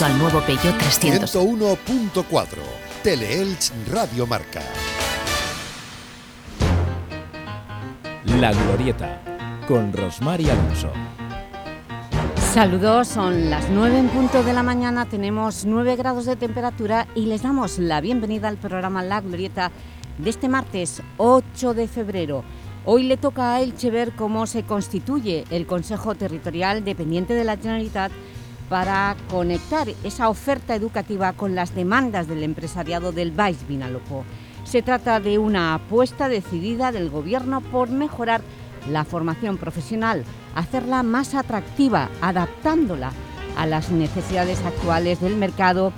junto al nuevo Peugeot 300. 101.4 Teleelch Radio Marca. La Glorieta con Rosmar Alonso. Saludos, son las 9 en punto de la mañana, tenemos 9 grados de temperatura y les damos la bienvenida al programa La Glorieta de este martes 8 de febrero. Hoy le toca a Elche ver cómo se constituye el Consejo Territorial dependiente de la Generalitat para conectar esa oferta educativa con las demandas del empresariado del Baix Vinalopó. Se trata de una apuesta decidida del Gobierno por mejorar la formación profesional, hacerla más atractiva, adaptándola a las necesidades actuales del mercado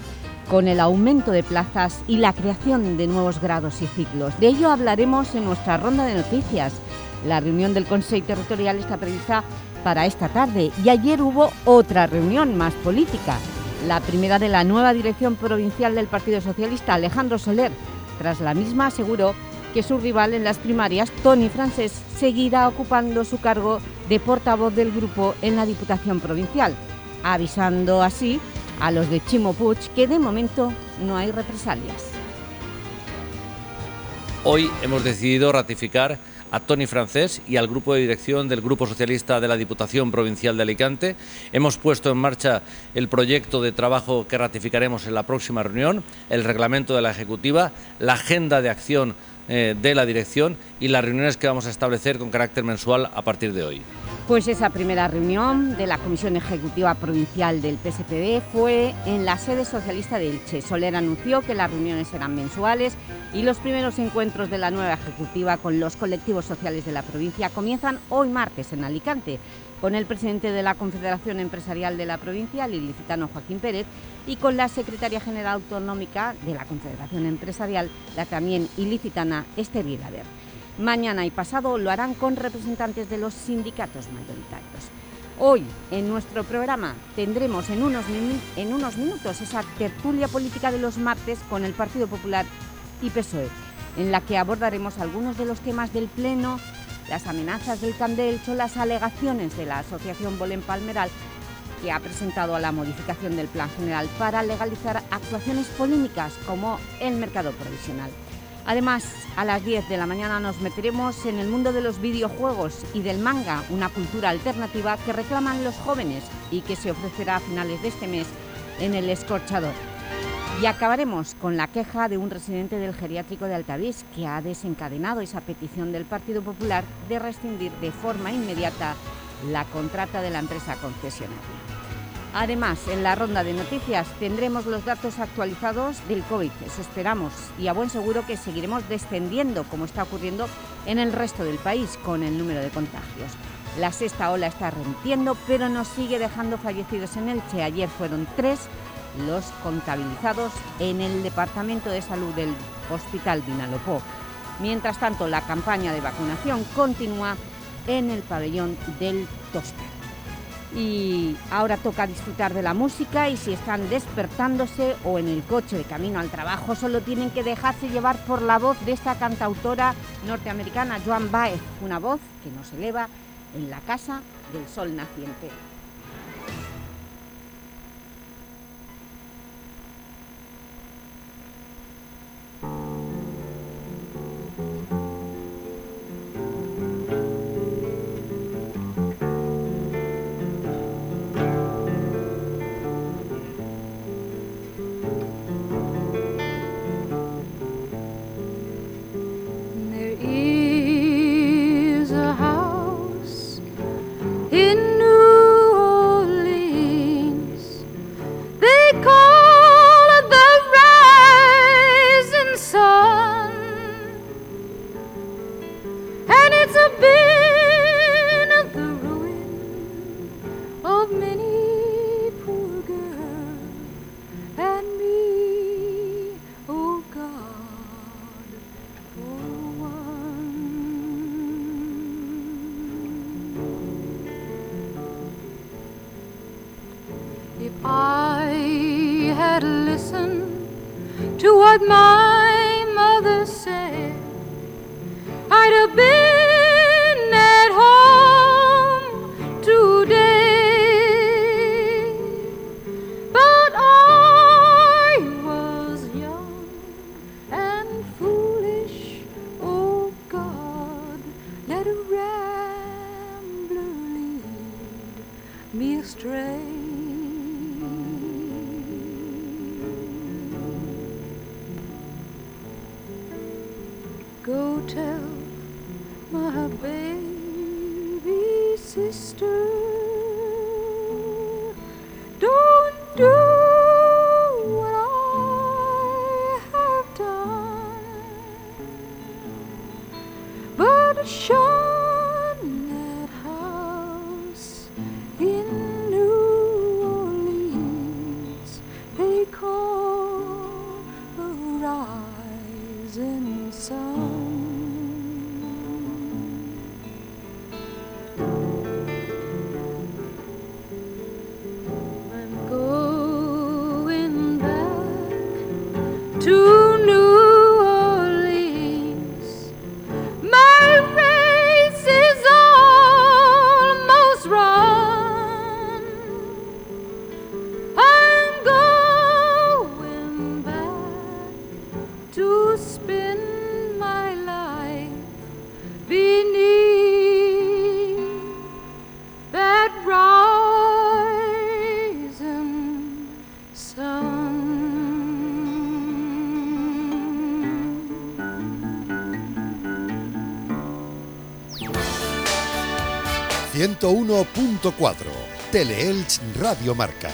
con el aumento de plazas y la creación de nuevos grados y ciclos. De ello hablaremos en nuestra ronda de noticias. La reunión del Consejo Territorial está prevista para esta tarde y ayer hubo otra reunión más política, la primera de la nueva dirección provincial del Partido Socialista, Alejandro Soler. Tras la misma aseguró que su rival en las primarias, Tony Francés, seguirá ocupando su cargo de portavoz del grupo en la Diputación Provincial, avisando así a los de Chimo Puig que de momento no hay represalias. Hoy hemos decidido ratificar a Tony Francés y al grupo de dirección del Grupo Socialista de la Diputación Provincial de Alicante. Hemos puesto en marcha el proyecto de trabajo que ratificaremos en la próxima reunión, el reglamento de la Ejecutiva, la agenda de acción eh, de la dirección y las reuniones que vamos a establecer con carácter mensual a partir de hoy. Pues esa primera reunión de la Comisión Ejecutiva Provincial del PSPB fue en la sede socialista de Elche. Soler anunció que las reuniones serán mensuales y los primeros encuentros de la nueva Ejecutiva con los colectivos sociales de la provincia comienzan hoy martes en Alicante, con el presidente de la Confederación Empresarial de la provincia, el ilicitano Joaquín Pérez, y con la secretaria general autonómica de la Confederación Empresarial, la también ilicitana Esther Vilader. Mañana y pasado lo harán con representantes de los sindicatos mayoritarios. Hoy, en nuestro programa, tendremos en unos, minutos esa tertulia política de los martes con el Partido Popular y PSOE, en la que abordaremos algunos de los temas del Pleno, las amenazas del Candelcho, las alegaciones de la Asociación Bolén Palmeral que ha presentado a la modificación del Plan General para legalizar actuaciones polémicas como el mercado provisional. Además, a las 10 de la mañana nos meteremos en el mundo de los videojuegos y del manga, una cultura alternativa que reclaman los jóvenes y que se ofrecerá a finales de este mes en el Escorchador. Y acabaremos con la queja de un residente del geriátrico de Altavís que ha desencadenado esa petición del Partido Popular de rescindir de forma inmediata la contrata de la empresa concesionaria. Además, en la ronda de noticias tendremos los datos actualizados del COVID, eso esperamos, y a buen seguro que seguiremos descendiendo, como está ocurriendo en el resto del país, con el número de contagios. La sexta ola está remitiendo, pero nos sigue dejando fallecidos en Elche. Ayer fueron tres los contabilizados en el Departamento de Salud del Hospital Vinalopó. Mientras tanto, la campaña de vacunación continúa en el pabellón del Tosca y ahora toca disfrutar de la música y si están despertándose o en el coche de camino al trabajo solo tienen que dejarse llevar por la voz de esta cantautora norteamericana Joan Baez, una voz que nos eleva en la casa del sol naciente. 101.4 Teleelch Radio Marca.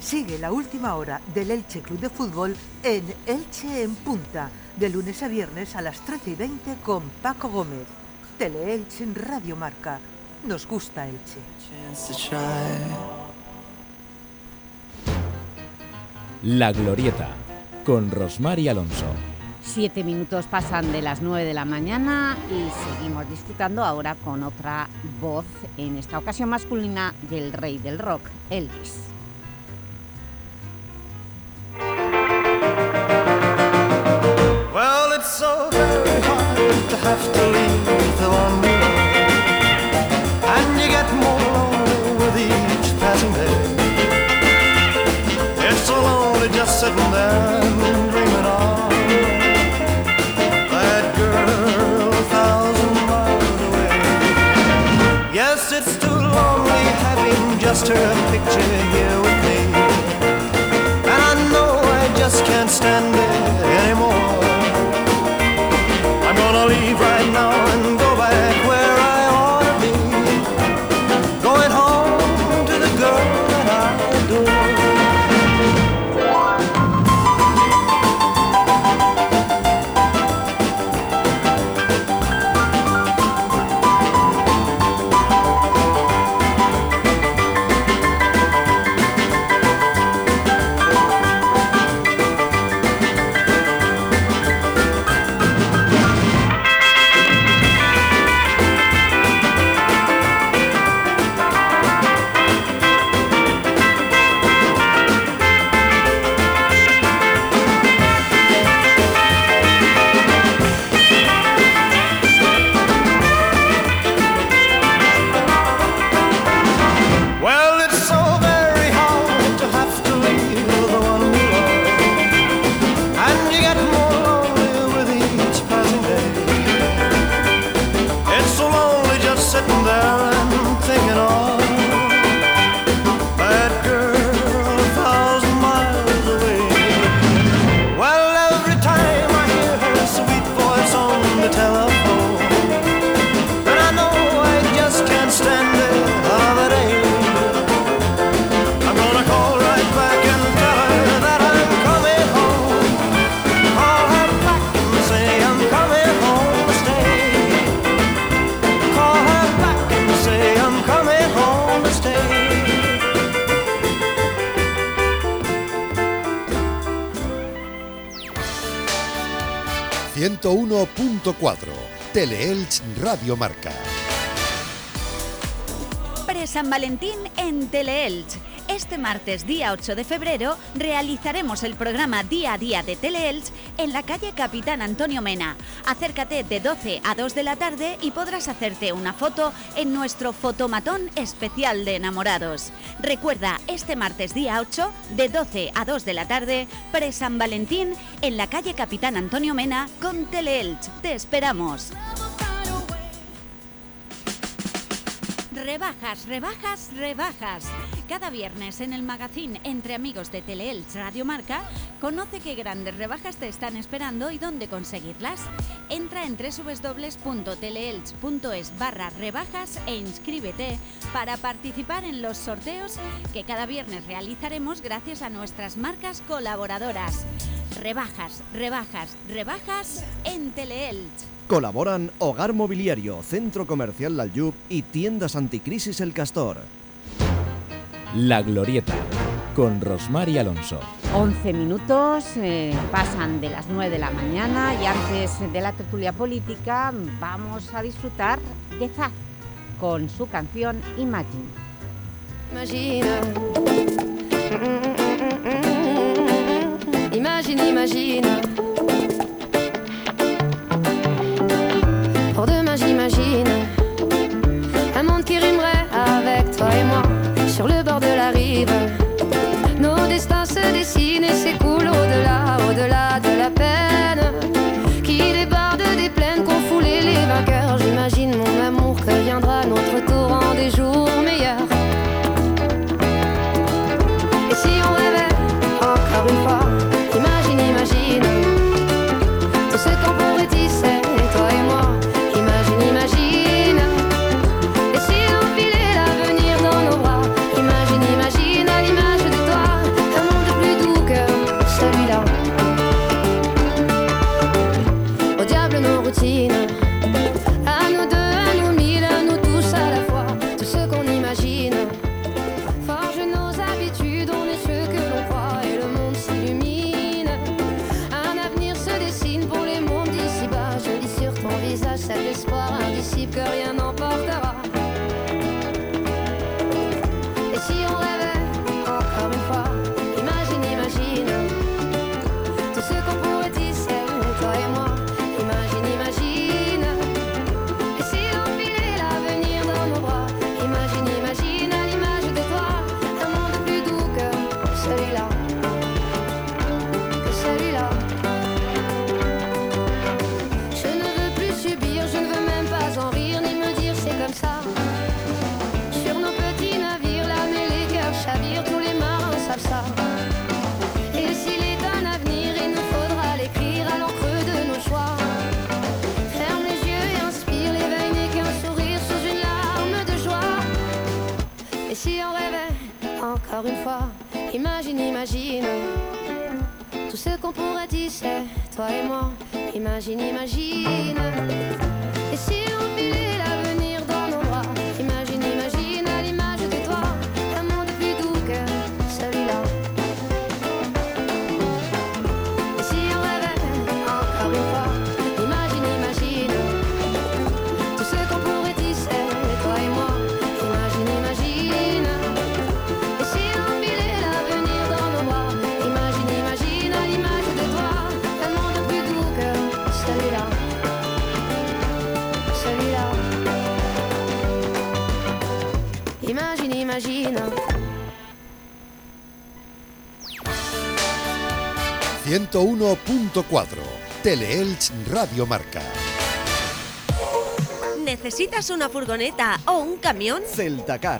Sigue la última hora del Elche Club de Fútbol en Elche en Punta, de lunes a viernes a las 13 y 20 con Paco Gómez. Teleelche en Radio Marca. Nos gusta Elche. La Glorieta, con Rosmar y Alonso. Siete minutos pasan de las nueve de la mañana y seguimos disfrutando ahora con otra voz, en esta ocasión masculina, del rey del rock, Elvis. Just her picture here Radio Marca. Pre-San Valentín en Teleelch. Este martes, día 8 de febrero, realizaremos el programa Día a Día de Teleelch en la calle Capitán Antonio Mena. Acércate de 12 a 2 de la tarde y podrás hacerte una foto en nuestro fotomatón especial de enamorados. Recuerda, este martes, día 8, de 12 a 2 de la tarde, pre-San Valentín en la calle Capitán Antonio Mena con Teleelch. Te esperamos. Rebajas, rebajas, rebajas. Cada viernes en el magazine Entre Amigos de Teleelch Radio Marca, conoce qué grandes rebajas te están esperando y dónde conseguirlas. Entra en www.teleelch.es barra rebajas e inscríbete para participar en los sorteos que cada viernes realizaremos gracias a nuestras marcas colaboradoras. Rebajas, rebajas, rebajas en Teleelch. Colaboran Hogar Mobiliario, Centro Comercial Lalyub y Tiendas Anticrisis El Castor. La Glorieta, con Rosmar y Alonso. 11 minutos eh, pasan de las 9 de la mañana y antes de la tertulia política vamos a disfrutar de Zaz con su canción Imagine. Imagine. Imagine, imagine. Imagine, imagine. 101.4 Teleelch Radio Marca. ¿Necesitas una furgoneta o un camión? Celtacar,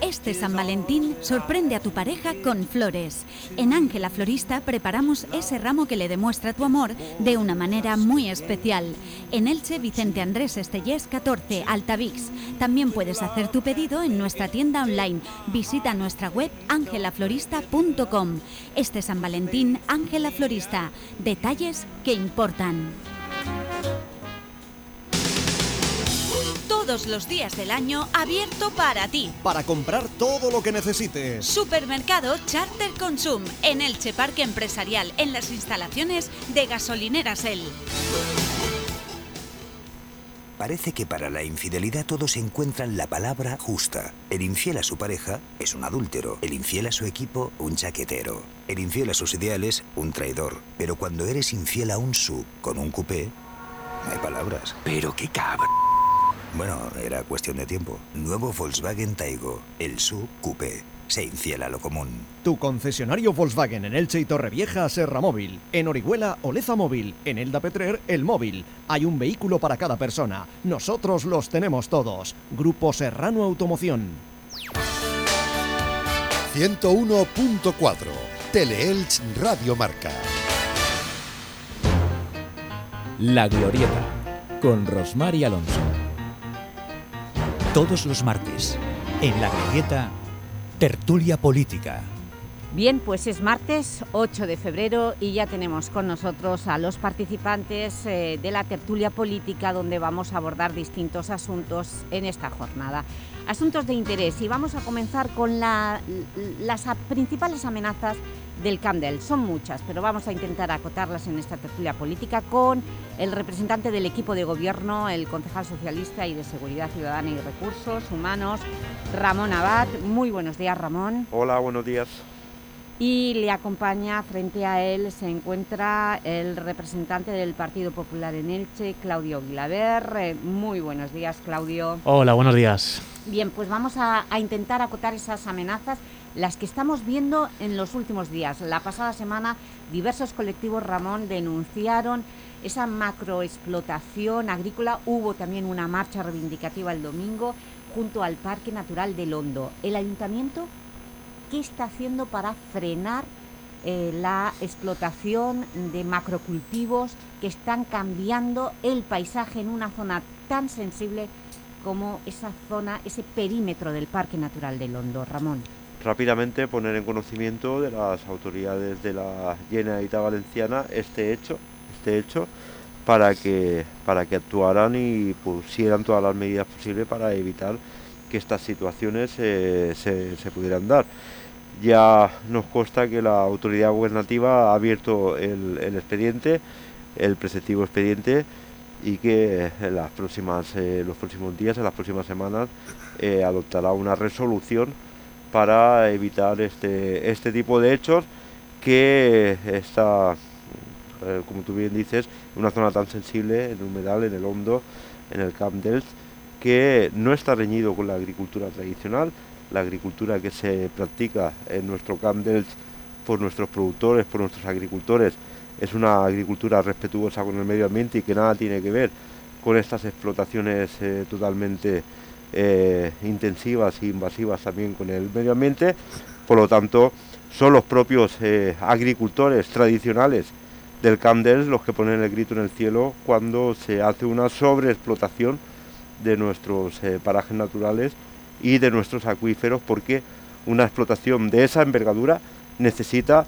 Este San Valentín sorprende a tu pareja con flores. En Ángela Florista preparamos ese ramo que le demuestra tu amor de una manera muy especial. En Elche, Vicente Andrés Estellés 14, Altavix. También puedes hacer tu pedido en nuestra tienda online. Visita nuestra web angelaflorista.com. Este San Valentín, Ángela Florista. Detalles que importan. Todos los días del año abierto para ti. Para comprar todo lo que necesites. Supermercado Charter Consum en Elche Parque Empresarial en las instalaciones de Gasolineras El. Parece que para la infidelidad todos encuentran la palabra justa. El infiel a su pareja es un adúltero, el infiel a su equipo un chaquetero, el infiel a sus ideales un traidor. Pero cuando eres infiel a un sub con un coupé, no hay palabras. Pero qué cabrón. Bueno, era cuestión de tiempo. Nuevo Volkswagen Taigo, el sub coupé. Se infiela lo común. Tu concesionario Volkswagen en Elche y Torrevieja, Serra Móvil. En Orihuela, Oleza Móvil. En Elda Petrer, El Móvil. Hay un vehículo para cada persona. Nosotros los tenemos todos. Grupo Serrano Automoción. 101.4 Teleelch Radio Marca. La Glorieta con Rosmar y Alonso. Todos los martes, en La Glorieta, Tertulia Política. Bien, pues es martes 8 de febrero y ya tenemos con nosotros a los participantes eh, de la tertulia política donde vamos a abordar distintos asuntos en esta jornada. Asuntos de interés y vamos a comenzar con la- las principales amenazas del Camp Del. Son muchas, pero vamos a intentar acotarlas en esta tertulia política con el representante del equipo de gobierno, el concejal socialista y de Seguridad Ciudadana y Recursos Humanos, Ramón Abad. Muy buenos días, Ramón. Hola, buenos días. Y le acompaña, frente a él, se encuentra el representante del Partido Popular en Elche, Claudio Vilaver. Eh, Muy buenos días, Claudio. Hola, buenos días. Bien, pues vamos a, intentar acotar esas amenazas, las que estamos viendo en los últimos días. La pasada semana, diversos colectivos, Ramón, denunciaron esa macroexplotación agrícola. Hubo también una marcha reivindicativa el domingo junto al Parque Natural del Hondo. El Ayuntamiento ¿qué está haciendo para frenar eh, la explotación de macrocultivos que están cambiando el paisaje en una zona tan sensible como esa zona, ese perímetro del Parque Natural del Hondo? Ramón. Rápidamente poner en conocimiento de las autoridades de la Generalitat Valenciana este hecho, este hecho para que, para que actuaran y pusieran todas las medidas posibles para evitar que estas situaciones eh, se, se pudieran dar. Ya nos consta que la autoridad gubernativa ha abierto el, el expediente, el preceptivo expediente, y que en las próximas, eh, los próximos días, en las próximas semanas, eh, adoptará una resolución para evitar este, este tipo de hechos que está, eh, como tú bien dices, en una zona tan sensible, en el humedal, en el hondo, en el Camp Delft, que no está reñido con la agricultura tradicional, la agricultura que se practica en nuestro Camp Delft por nuestros productores, por nuestros agricultores, es una agricultura respetuosa con el medio ambiente y que nada tiene que ver con estas explotaciones eh, totalmente eh, intensivas e invasivas también con el medio ambiente. Por lo tanto, son los propios eh, agricultores tradicionales del Camp Delft los que ponen el grito en el cielo cuando se hace una sobreexplotación de nuestros parajes naturales y de nuestros acuíferos porque una explotación de esa envergadura necesita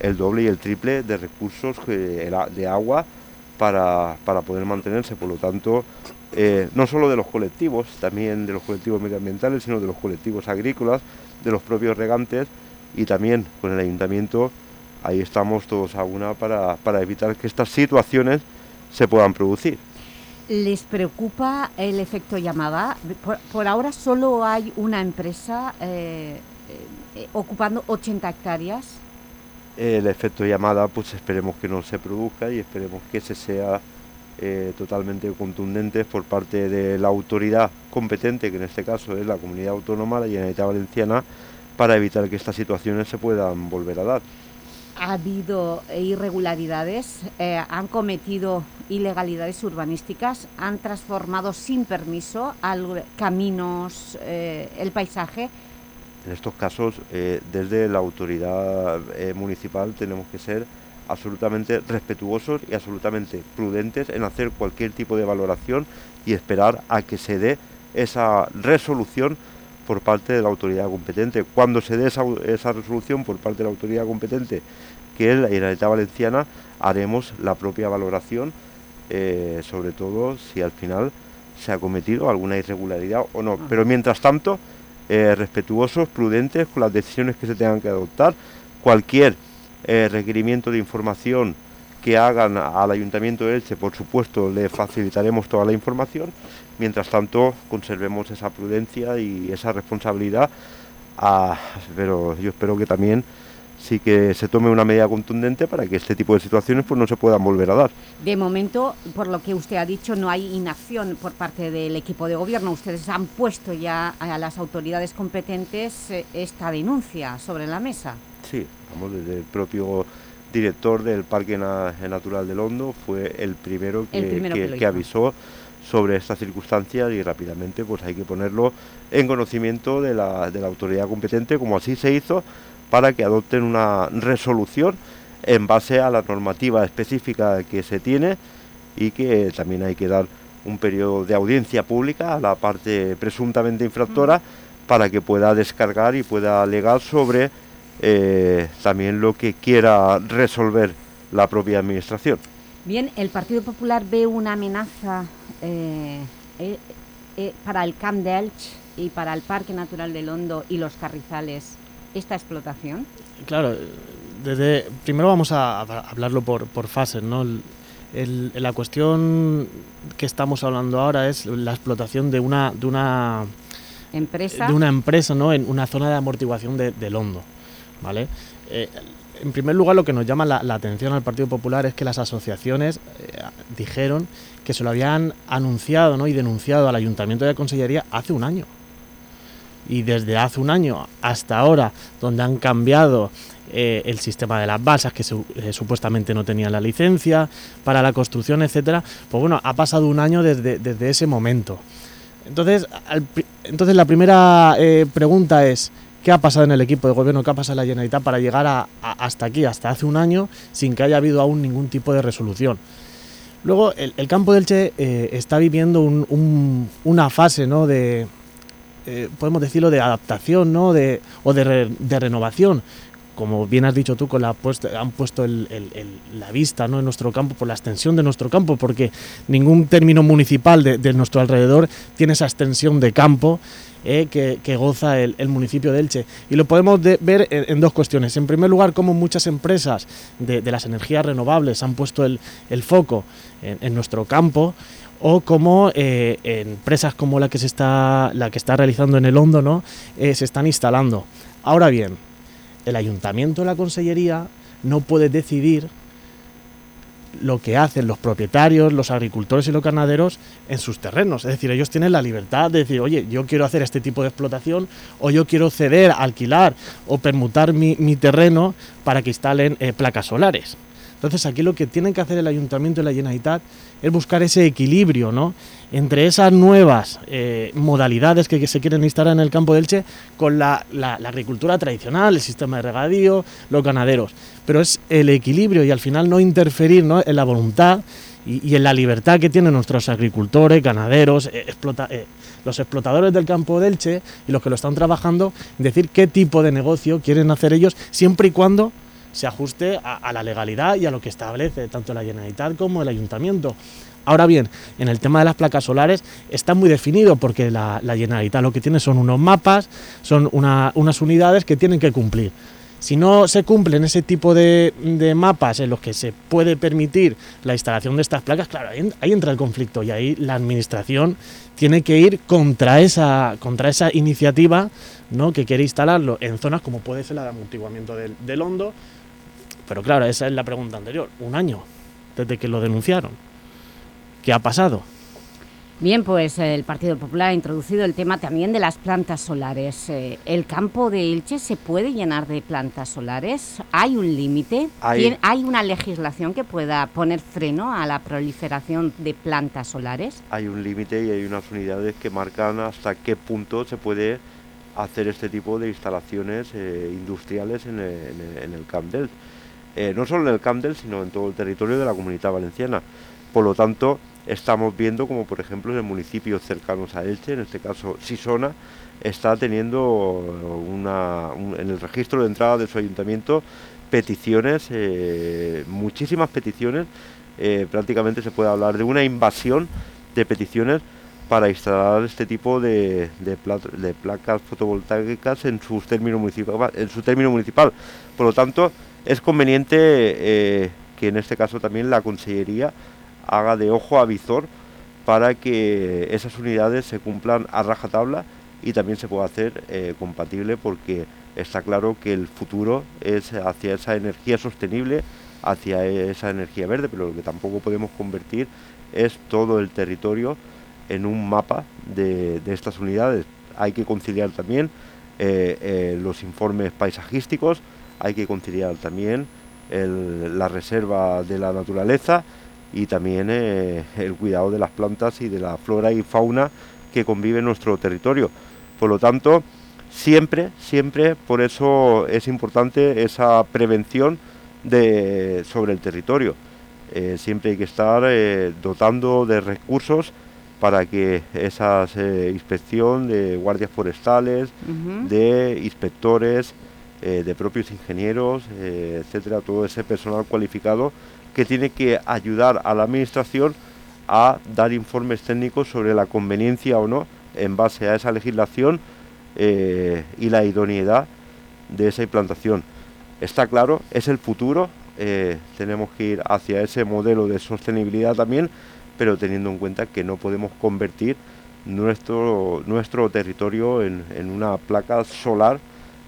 el doble y el triple de recursos de agua para, para poder mantenerse. Por lo tanto, eh, no solo de los colectivos, también de los colectivos medioambientales, sino de los colectivos agrícolas, de los propios regantes y también con el ayuntamiento, ahí estamos todos a una para, para evitar que estas situaciones se puedan producir. ¿Les preocupa el efecto llamada? Por, por ahora solo hay una empresa eh, eh, ocupando 80 hectáreas. El efecto llamada pues esperemos que no se produzca y esperemos que ese sea eh, totalmente contundente por parte de la autoridad competente, que en este caso es la comunidad autónoma, la Generalitat Valenciana, para evitar que estas situaciones se puedan volver a dar. ha habido irregularidades, eh, han cometido ilegalidades urbanísticas, han transformado sin permiso al- caminos, eh, el paisaje. En estos casos, eh, desde la autoridad eh, municipal tenemos que ser absolutamente respetuosos y absolutamente prudentes en hacer cualquier tipo de valoración y esperar a que se dé esa resolución por parte de la autoridad competente. Cuando se dé esa, esa resolución por parte de la autoridad competente, que es la Generalitat Valenciana, haremos la propia valoración, eh, sobre todo si al final se ha cometido alguna irregularidad o no. Pero mientras tanto, eh, respetuosos, prudentes con las decisiones que se tengan que adoptar. Cualquier eh, requerimiento de información que hagan al Ayuntamiento de Elche, por supuesto, le facilitaremos toda la información. Mientras tanto, conservemos esa prudencia y esa responsabilidad. ah, pero yo espero que también sí que se tome una medida contundente para que este tipo de situaciones pues no se puedan volver a dar. De momento, por lo que usted ha dicho, no hay inacción por parte del equipo de gobierno. Ustedes han puesto ya a las autoridades competentes eh, esta denuncia sobre la mesa. Sí, vamos, desde el propio director del Parque Natural del Hondo fue el primero que, avisó sobre estas circunstancias y rápidamente pues hay que ponerlo en conocimiento de la, de la autoridad competente, como así se hizo, para que adopten una resolución en base a la normativa específica que se tiene y que también hay que dar un periodo de audiencia pública a la parte presuntamente infractora para que pueda descargar y pueda alegar sobre eh, también lo que quiera resolver la propia administración. Bien, ¿el Partido Popular ve una amenaza eh, eh, para el Camp de Elche y para el Parque Natural del Hondo y los Carrizales esta explotación? Claro, desde primero vamos a, hablarlo por, por fases, ¿no? la cuestión que estamos hablando ahora es la explotación de una de una empresa de una empresa no en una zona de amortiguación del hondo vale eh, en primer lugar lo que nos llama la, atención al Partido Popular es que las asociaciones eh, dijeron que se lo habían anunciado ¿no? y denunciado al Ayuntamiento de Consellería hace un año y desde hace un año hasta ahora, donde han cambiado eh, el sistema de las balsas que eh, supuestamente no tenían la licencia para la construcción, etcétera, pues bueno, ha pasado un año desde, desde ese momento. Entonces, entonces la primera eh, pregunta es, ¿qué ha pasado en el equipo de gobierno, qué ha pasado en la Generalitat para llegar a, hasta aquí, hasta hace un año, sin que haya habido aún ningún tipo de resolución? Luego, el, campo del Che está viviendo una fase ¿no? de, eh, podemos decirlo, de adaptación ¿no? de, o de, renovación. Como bien has dicho tú, con la han puesto la vista ¿no? en nuestro campo por la extensión de nuestro campo, porque ningún término municipal de, nuestro alrededor tiene esa extensión de campo eh, que, goza el, municipio de Elche. Y lo podemos ver en, dos cuestiones. En primer lugar, como muchas empresas de, las energías renovables han puesto el, foco en, nuestro campo o como eh, empresas como la que se está la que está realizando en el Hondo no eh, se están instalando ahora bien el ayuntamiento la consellería no puede decidir lo que hacen los propietarios, los agricultores y los ganaderos en sus terrenos. Es decir, ellos tienen la libertad de decir, oye, yo quiero hacer este tipo de explotación o yo quiero ceder, alquilar o permutar mi, terreno para que instalen eh, placas solares. Entonces aquí lo que tienen que hacer el ayuntamiento y la Generalitat es buscar ese equilibrio ¿no? entre esas nuevas eh, modalidades que, se quieren instalar en el campo del Che con la, agricultura tradicional, el sistema de regadío, los ganaderos. Pero es el equilibrio y al final no interferir en la voluntad y, en la libertad que tienen nuestros agricultores, ganaderos, eh, eh, los explotadores del campo del Che y los que lo están trabajando, decir qué tipo de negocio quieren hacer ellos siempre y cuando se ajuste a, la legalidad y a lo que establece tanto la Generalitat como el Ayuntamiento. Ahora bien, en el tema de las placas solares está muy definido porque la, Generalitat lo que tiene son unos mapas, son unas unidades que tienen que cumplir. Si no se cumplen ese tipo de, mapas en los que se puede permitir la instalación de estas placas, claro, ahí, entra el conflicto y ahí la administración tiene que ir contra esa, contra esa iniciativa ¿no? que quiere instalarlo en zonas como puede ser la de amortiguamiento del, del hondo, pero claro, esa es la pregunta anterior. Un año desde que lo denunciaron. ¿Qué ha pasado? Bien, pues el Partido Popular ha introducido el tema también de las plantas solares. Eh, ¿El campo de Elche se puede llenar de plantas solares? ¿Hay un límite? Hay... ¿Hay una legislación que pueda poner freno a la proliferación de plantas solares? Hay un límite y hay unas unidades que marcan hasta qué punto se puede hacer este tipo de instalaciones eh, industriales en el, Camp del eh, no solo en el Camp sino en todo el territorio de la comunidad valenciana. Por lo tanto, estamos viendo como por ejemplo en municipios cercanos a Elche, en este caso Sisona, está teniendo una, en el registro de entrada de su ayuntamiento peticiones, eh, muchísimas peticiones, eh, prácticamente se puede hablar de una invasión de peticiones para instalar este tipo de, de, placas fotovoltaicas en, sus términos municipal, en su término municipal. Por lo tanto, es conveniente eh, que en este caso también la Consellería haga de ojo a visor para que esas unidades se cumplan a rajatabla y también se pueda hacer eh, compatible porque está claro que el futuro es hacia esa energía sostenible, hacia esa energía verde, pero lo que tampoco podemos convertir es todo el territorio en un mapa de, estas unidades. Hay que conciliar también eh, los informes paisajísticos, hay que conciliar también la reserva de la naturaleza y también eh, el cuidado de las plantas y de la flora y fauna que convive en nuestro territorio. Por lo tanto, siempre, siempre, por eso es importante esa prevención de, sobre el territorio. Eh, siempre hay que estar eh, dotando de recursos para que esa inspección de guardias forestales, de inspectores, de propios ingenieros, etcétera, todo ese personal cualificado que tiene que ayudar a la Administración a dar informes técnicos sobre la conveniencia o no, en base a esa legislación eh, y la idoneidad de esa implantación. Está claro, es el futuro, eh, tenemos que ir hacia ese modelo de sostenibilidad también, pero teniendo en cuenta que no podemos convertir nuestro, nuestro territorio en, una placa solar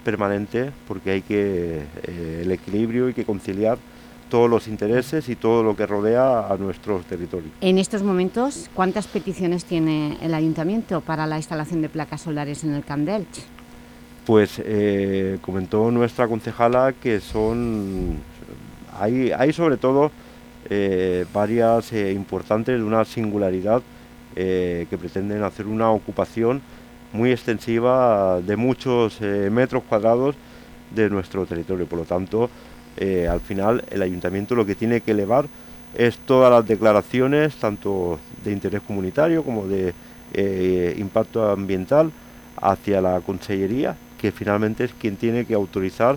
permanente, porque hay que eh, el equilibrio y que conciliar todos los intereses y todo lo que rodea a nuestro territorio. En estos momentos, ¿cuántas peticiones tiene el Ayuntamiento para la instalación de placas solares en el Camp Pues eh, comentó nuestra concejala que son... Hay, hay sobre todo eh, varias importantes de una singularidad que pretenden hacer una ocupación muy extensiva de muchos metros cuadrados de nuestro territorio. Por lo tanto, eh, al final el ayuntamiento lo que tiene que elevar es todas las declaraciones, tanto de interés comunitario como de eh, impacto ambiental, hacia la consellería, que finalmente es quien tiene que autorizar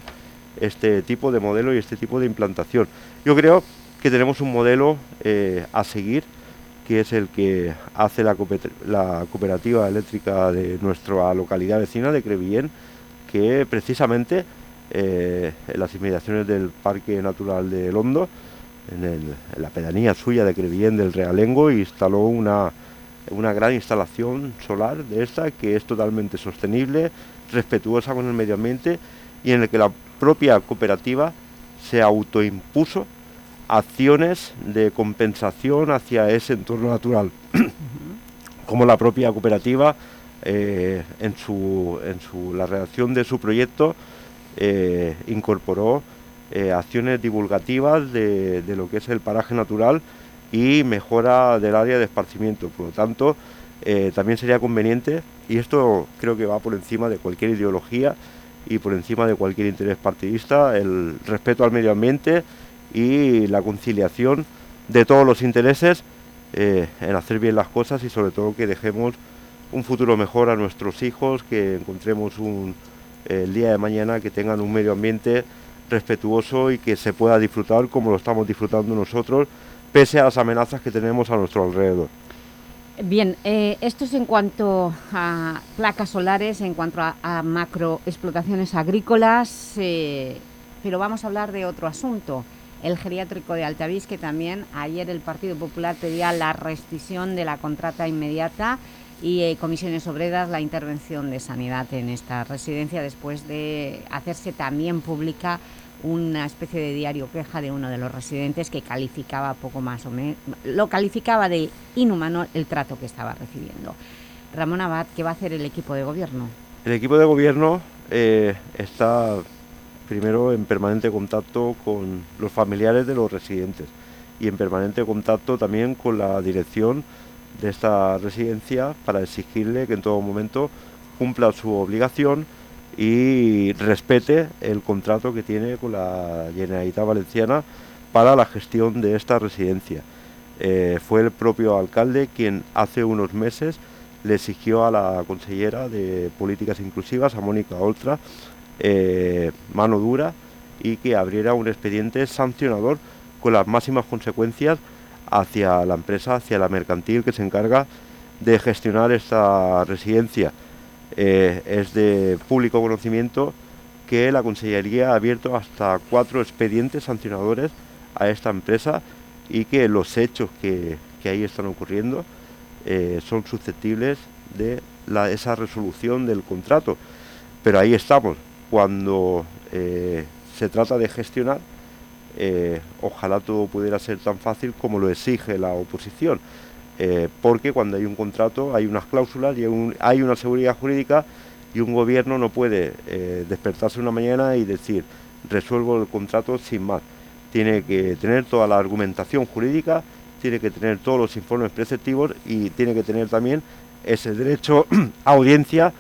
este tipo de modelo y este tipo de implantación. Yo creo que tenemos un modelo eh, a seguir, que es el que hace la, cooperativa eléctrica de nuestra localidad vecina de Crevillén, que precisamente eh, en las inmediaciones del Parque Natural de Londo, en, la pedanía suya de Crevillén del Realengo, instaló una, una gran instalación solar de esta que es totalmente sostenible, respetuosa con el medio ambiente y en el que la propia cooperativa se autoimpuso acciones de compensación hacia ese entorno natural, como la propia cooperativa eh, en, su, en su, la redacción de su proyecto eh, incorporó eh, acciones divulgativas de, lo que es el paraje natural y mejora del área de esparcimiento. Por lo tanto, también sería conveniente, y esto creo que va por encima de cualquier ideología y por encima de cualquier interés partidista, el respeto al medio ambiente y la conciliación de todos los intereses en hacer bien las cosas y sobre todo que dejemos un futuro mejor a nuestros hijos, que encontremos un, el día de mañana que tengan un medio ambiente respetuoso y que se pueda disfrutar como lo estamos disfrutando nosotros, pese a las amenazas que tenemos a nuestro alrededor. Bien, eh, esto es en cuanto a placas solares, en cuanto a, macroexplotaciones agrícolas, eh, pero vamos a hablar de otro asunto, el geriátrico de Altavís, que también ayer el Partido Popular pedía la rescisión de la contrata inmediata y eh, Comisiones Obreras la intervención de Sanidad en esta residencia después de hacerse también pública una especie de diario queja de uno de los residentes que calificaba poco más o menos, lo calificaba de inhumano el trato que estaba recibiendo. Ramón Abad, ¿qué va a hacer el equipo de gobierno? El equipo de gobierno eh, está primero en permanente contacto con los familiares de los residentes y en permanente contacto también con la dirección de esta residencia para exigirle que en todo momento cumpla su obligación y respete el contrato que tiene con la Generalitat Valenciana para la gestión de esta residencia. Eh, fue el propio alcalde quien hace unos meses le exigió a la consellera de Políticas Inclusivas, a Mónica Oltra, eh, mano dura y que abriera un expediente sancionador con las máximas consecuencias hacia la empresa, hacia la mercantil que se encarga de gestionar esta residencia. Eh, es de público conocimiento que la Consellería ha abierto hasta cuatro expedientes sancionadores a esta empresa y que los hechos que, ahí están ocurriendo eh, son susceptibles de esa resolución del contrato. Pero ahí estamos. Cuando eh, se trata de gestionar, eh, ojalá todo pudiera ser tan fácil como lo exige la oposición, eh, porque cuando hay un contrato hay unas cláusulas y hay, un- hay una seguridad jurídica y un gobierno no puede despertarse una mañana y decir resuelvo el contrato sin más. Tiene que tener toda la argumentación jurídica, tiene que tener todos los informes preceptivos y tiene que tener también ese derecho a audiencia,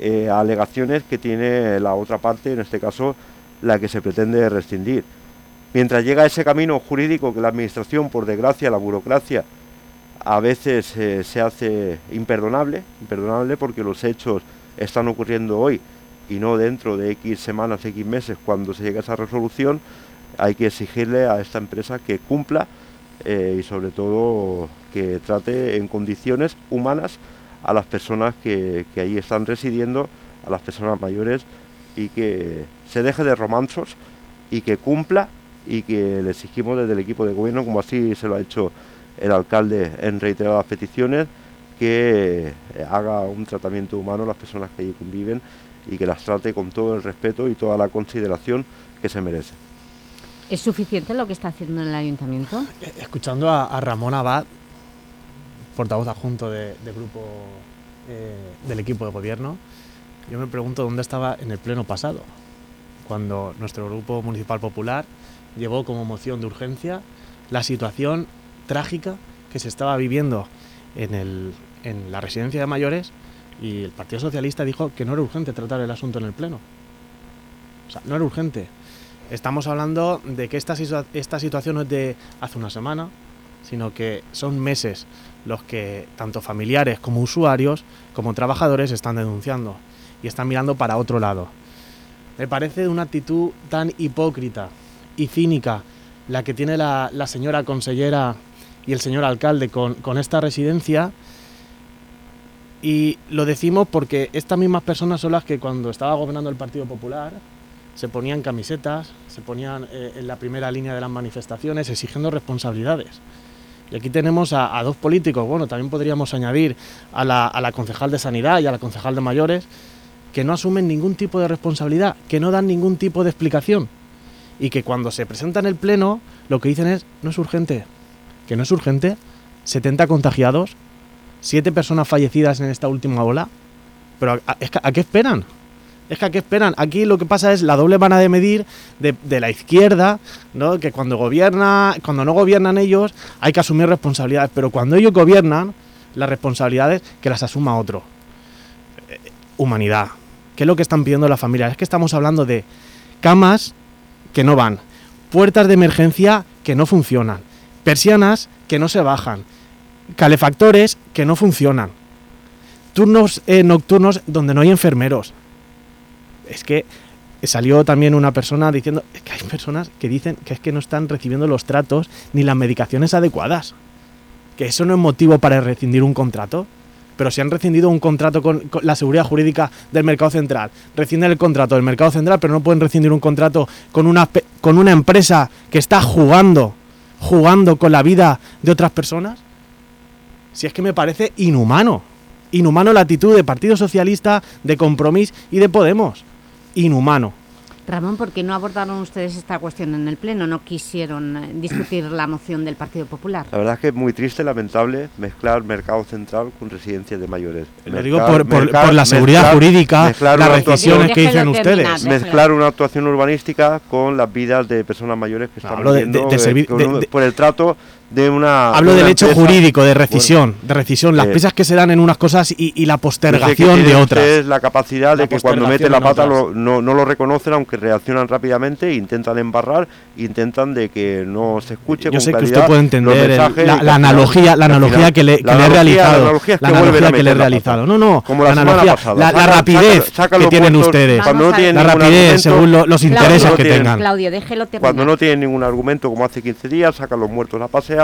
eh, alegaciones que tiene la otra parte, en este caso la que se pretende rescindir. Mientras llega ese camino jurídico que la Administración, por desgracia, la burocracia, a veces eh, se hace imperdonable, imperdonable porque los hechos están ocurriendo hoy y no dentro de X semanas, X meses, cuando se llegue a esa resolución, hay que exigirle a esta empresa que cumpla eh, y sobre todo que trate en condiciones humanas a las personas que, que ahí están residiendo, a las personas mayores y que se deje de romanzos y que cumpla y que le exigimos desde el equipo de gobierno, como así se lo ha hecho el alcalde en reiteradas peticiones, que eh, haga un tratamiento humano a las personas que allí conviven y que las trate con todo el respeto y toda la consideración que se merece. ¿Es suficiente lo que está haciendo el ayuntamiento? Escuchando a, a Ramón Abad, portavoz adjunto de, de grupo eh, del equipo de gobierno, yo me pregunto dónde estaba en el pleno pasado, cuando nuestro grupo municipal popular llevó como moción de urgencia la situación trágica que se estaba viviendo en, el- en la residencia de mayores y el Partido Socialista dijo que no era urgente tratar el asunto en el pleno. O sea, no era urgente. Estamos hablando de que esta, esta situación no es de hace una semana, sino que son meses los que tanto familiares como usuarios como trabajadores están denunciando y están mirando para otro lado. Me parece de una actitud tan hipócrita y cínica la que tiene la, señora consellera y el señor alcalde con, con esta residencia. Y lo decimos porque estas mismas personas son las que cuando estaba gobernando el Partido Popular se ponían camisetas, se ponían eh, en la primera línea de las manifestaciones exigiendo responsabilidades. Y aquí tenemos a, dos políticos, bueno, también podríamos añadir a la, concejal de Sanidad y a la concejal de Mayores, que no asumen ningún tipo de responsabilidad, que no dan ningún tipo de explicación. Y que cuando se presenta en el Pleno, lo que dicen es, no es urgente, que no es urgente, 70 contagiados, 7 personas fallecidas en esta última ola, pero ¿a, a- es que- ¿a qué esperan? Es que ¿a qué esperan? Aquí lo que pasa es la doble vara de medir de, de la izquierda, ¿no? que cuando gobierna, cuando no gobiernan ellos hay que asumir responsabilidades, pero cuando ellos gobiernan, las responsabilidades que las asuma otro. Eh, humanidad. ¿Qué es lo que están pidiendo las familias? Es que estamos hablando de camas que no van, puertas de emergencia que no funcionan, persianas que no se bajan, calefactores que no funcionan, turnos eh, nocturnos donde no hay enfermeros. Es que salió también una persona diciendo es que hay personas que dicen que es que no están recibiendo los tratos ni las medicaciones adecuadas. Que eso no es motivo para rescindir un contrato. Pero si han rescindido un contrato con, con la seguridad jurídica del mercado central, rescinden el contrato del mercado central, pero no pueden rescindir un contrato con una, con una empresa que está jugando, jugando con la vida de otras personas. Si es que me parece inhumano. Inhumano la actitud de Partido Socialista, de Compromís y de Podemos. Inhumano. Ramón, ¿por qué no abordaron ustedes esta cuestión en el Pleno? ¿No quisieron eh, discutir la moción del Partido Popular? La verdad es que es muy triste, lamentable, mezclar mercado central con residencias de mayores. Lo digo por- por- por la seguridad jurídica, las una decisiones actuación- que dicen ustedes. Mezclar una actuación urbanística con las vidas de personas mayores que están Hablo de- viviendo, de- de eh, con de- por el trato de una... Hablo de del una hecho empresa. jurídico, de Bueno, rescisión, de rescisión, las eh, prisas que se dan en unas cosas y, y la postergación de otras. ustedes la capacidad La de que cuando meten postergación la pata lo- no, no lo reconocen, aunque reaccionan rápidamente, intentan embarrar, intentan de que no se escuche Yo con sé que usted puede entender el- la, la analogía, la al analogía que le, que la le he analogía- realizado. La analogía es La que analogía que le he realizado. No, no, Como la analogía, pasada. la, la Sacan- rapidez sacan- sacan que tienen ustedes. cuando no tienen la rapidez según lo- los intereses que tengan. Claudio, déjelo. Cuando no tienen ningún argumento, como hace 15 días, sacan los muertos a pasear,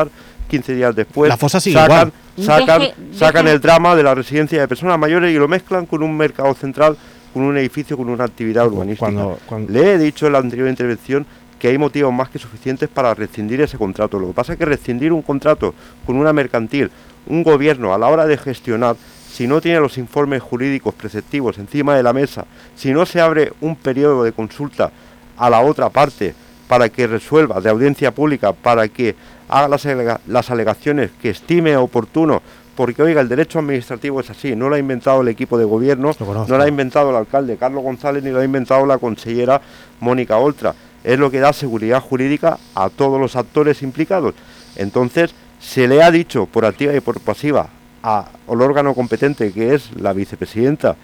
15 días después La fosa sigue sacan, igual. sacan, Deje- sacan deje- el drama de la residencia de personas mayores y lo mezclan con un mercado central, con un edificio, con una actividad urbanística. Cuando- cuando- Le he dicho en la anterior intervención que hay motivos más que suficientes para rescindir ese contrato. Lo que pasa es que rescindir un contrato con una mercantil, un gobierno a la hora de gestionar, si no tiene los informes jurídicos preceptivos encima de la mesa, si no se abre un periodo de consulta a la otra parte para que resuelva de audiencia pública, para que haga las, alega- las alegaciones que estime oportuno, porque oiga, el derecho administrativo es así, no lo ha inventado el equipo de gobierno, no lo ha inventado el alcalde Carlos González, ni lo ha inventado la consellera Mónica Oltra, es lo que da seguridad jurídica a todos los actores implicados. Entonces, se le ha dicho por activa y por pasiva al órgano competente, que es la vicepresidenta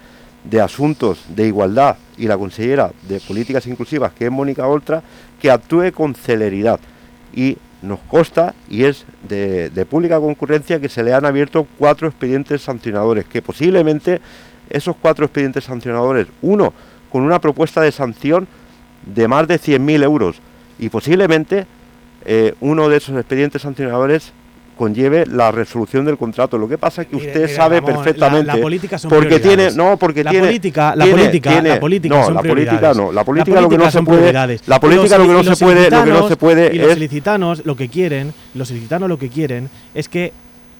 de Asuntos de Igualdad y la consellera de Políticas Inclusivas, que es Mónica Oltra, que actúe con celeridad. Y nos consta, y es de, pública concurrencia, que se le han abierto cuatro expedientes sancionadores, que posiblemente esos cuatro expedientes sancionadores, uno con una propuesta de sanción de más de 100.000 euros, y posiblemente eh, uno de esos expedientes sancionadores conlleve la resolución del contrato. Lo que pasa es que usted mire, sabe Ramón, la- perfectamente la política son porque tiene no porque La tiene política- la tiene- política- tiene- la política no son la política no la La política, lo que no política se puede la política los- lo que no se puede lo que no se puede y los ilicitanos lo que quieren los ilicitanos lo que quieren es que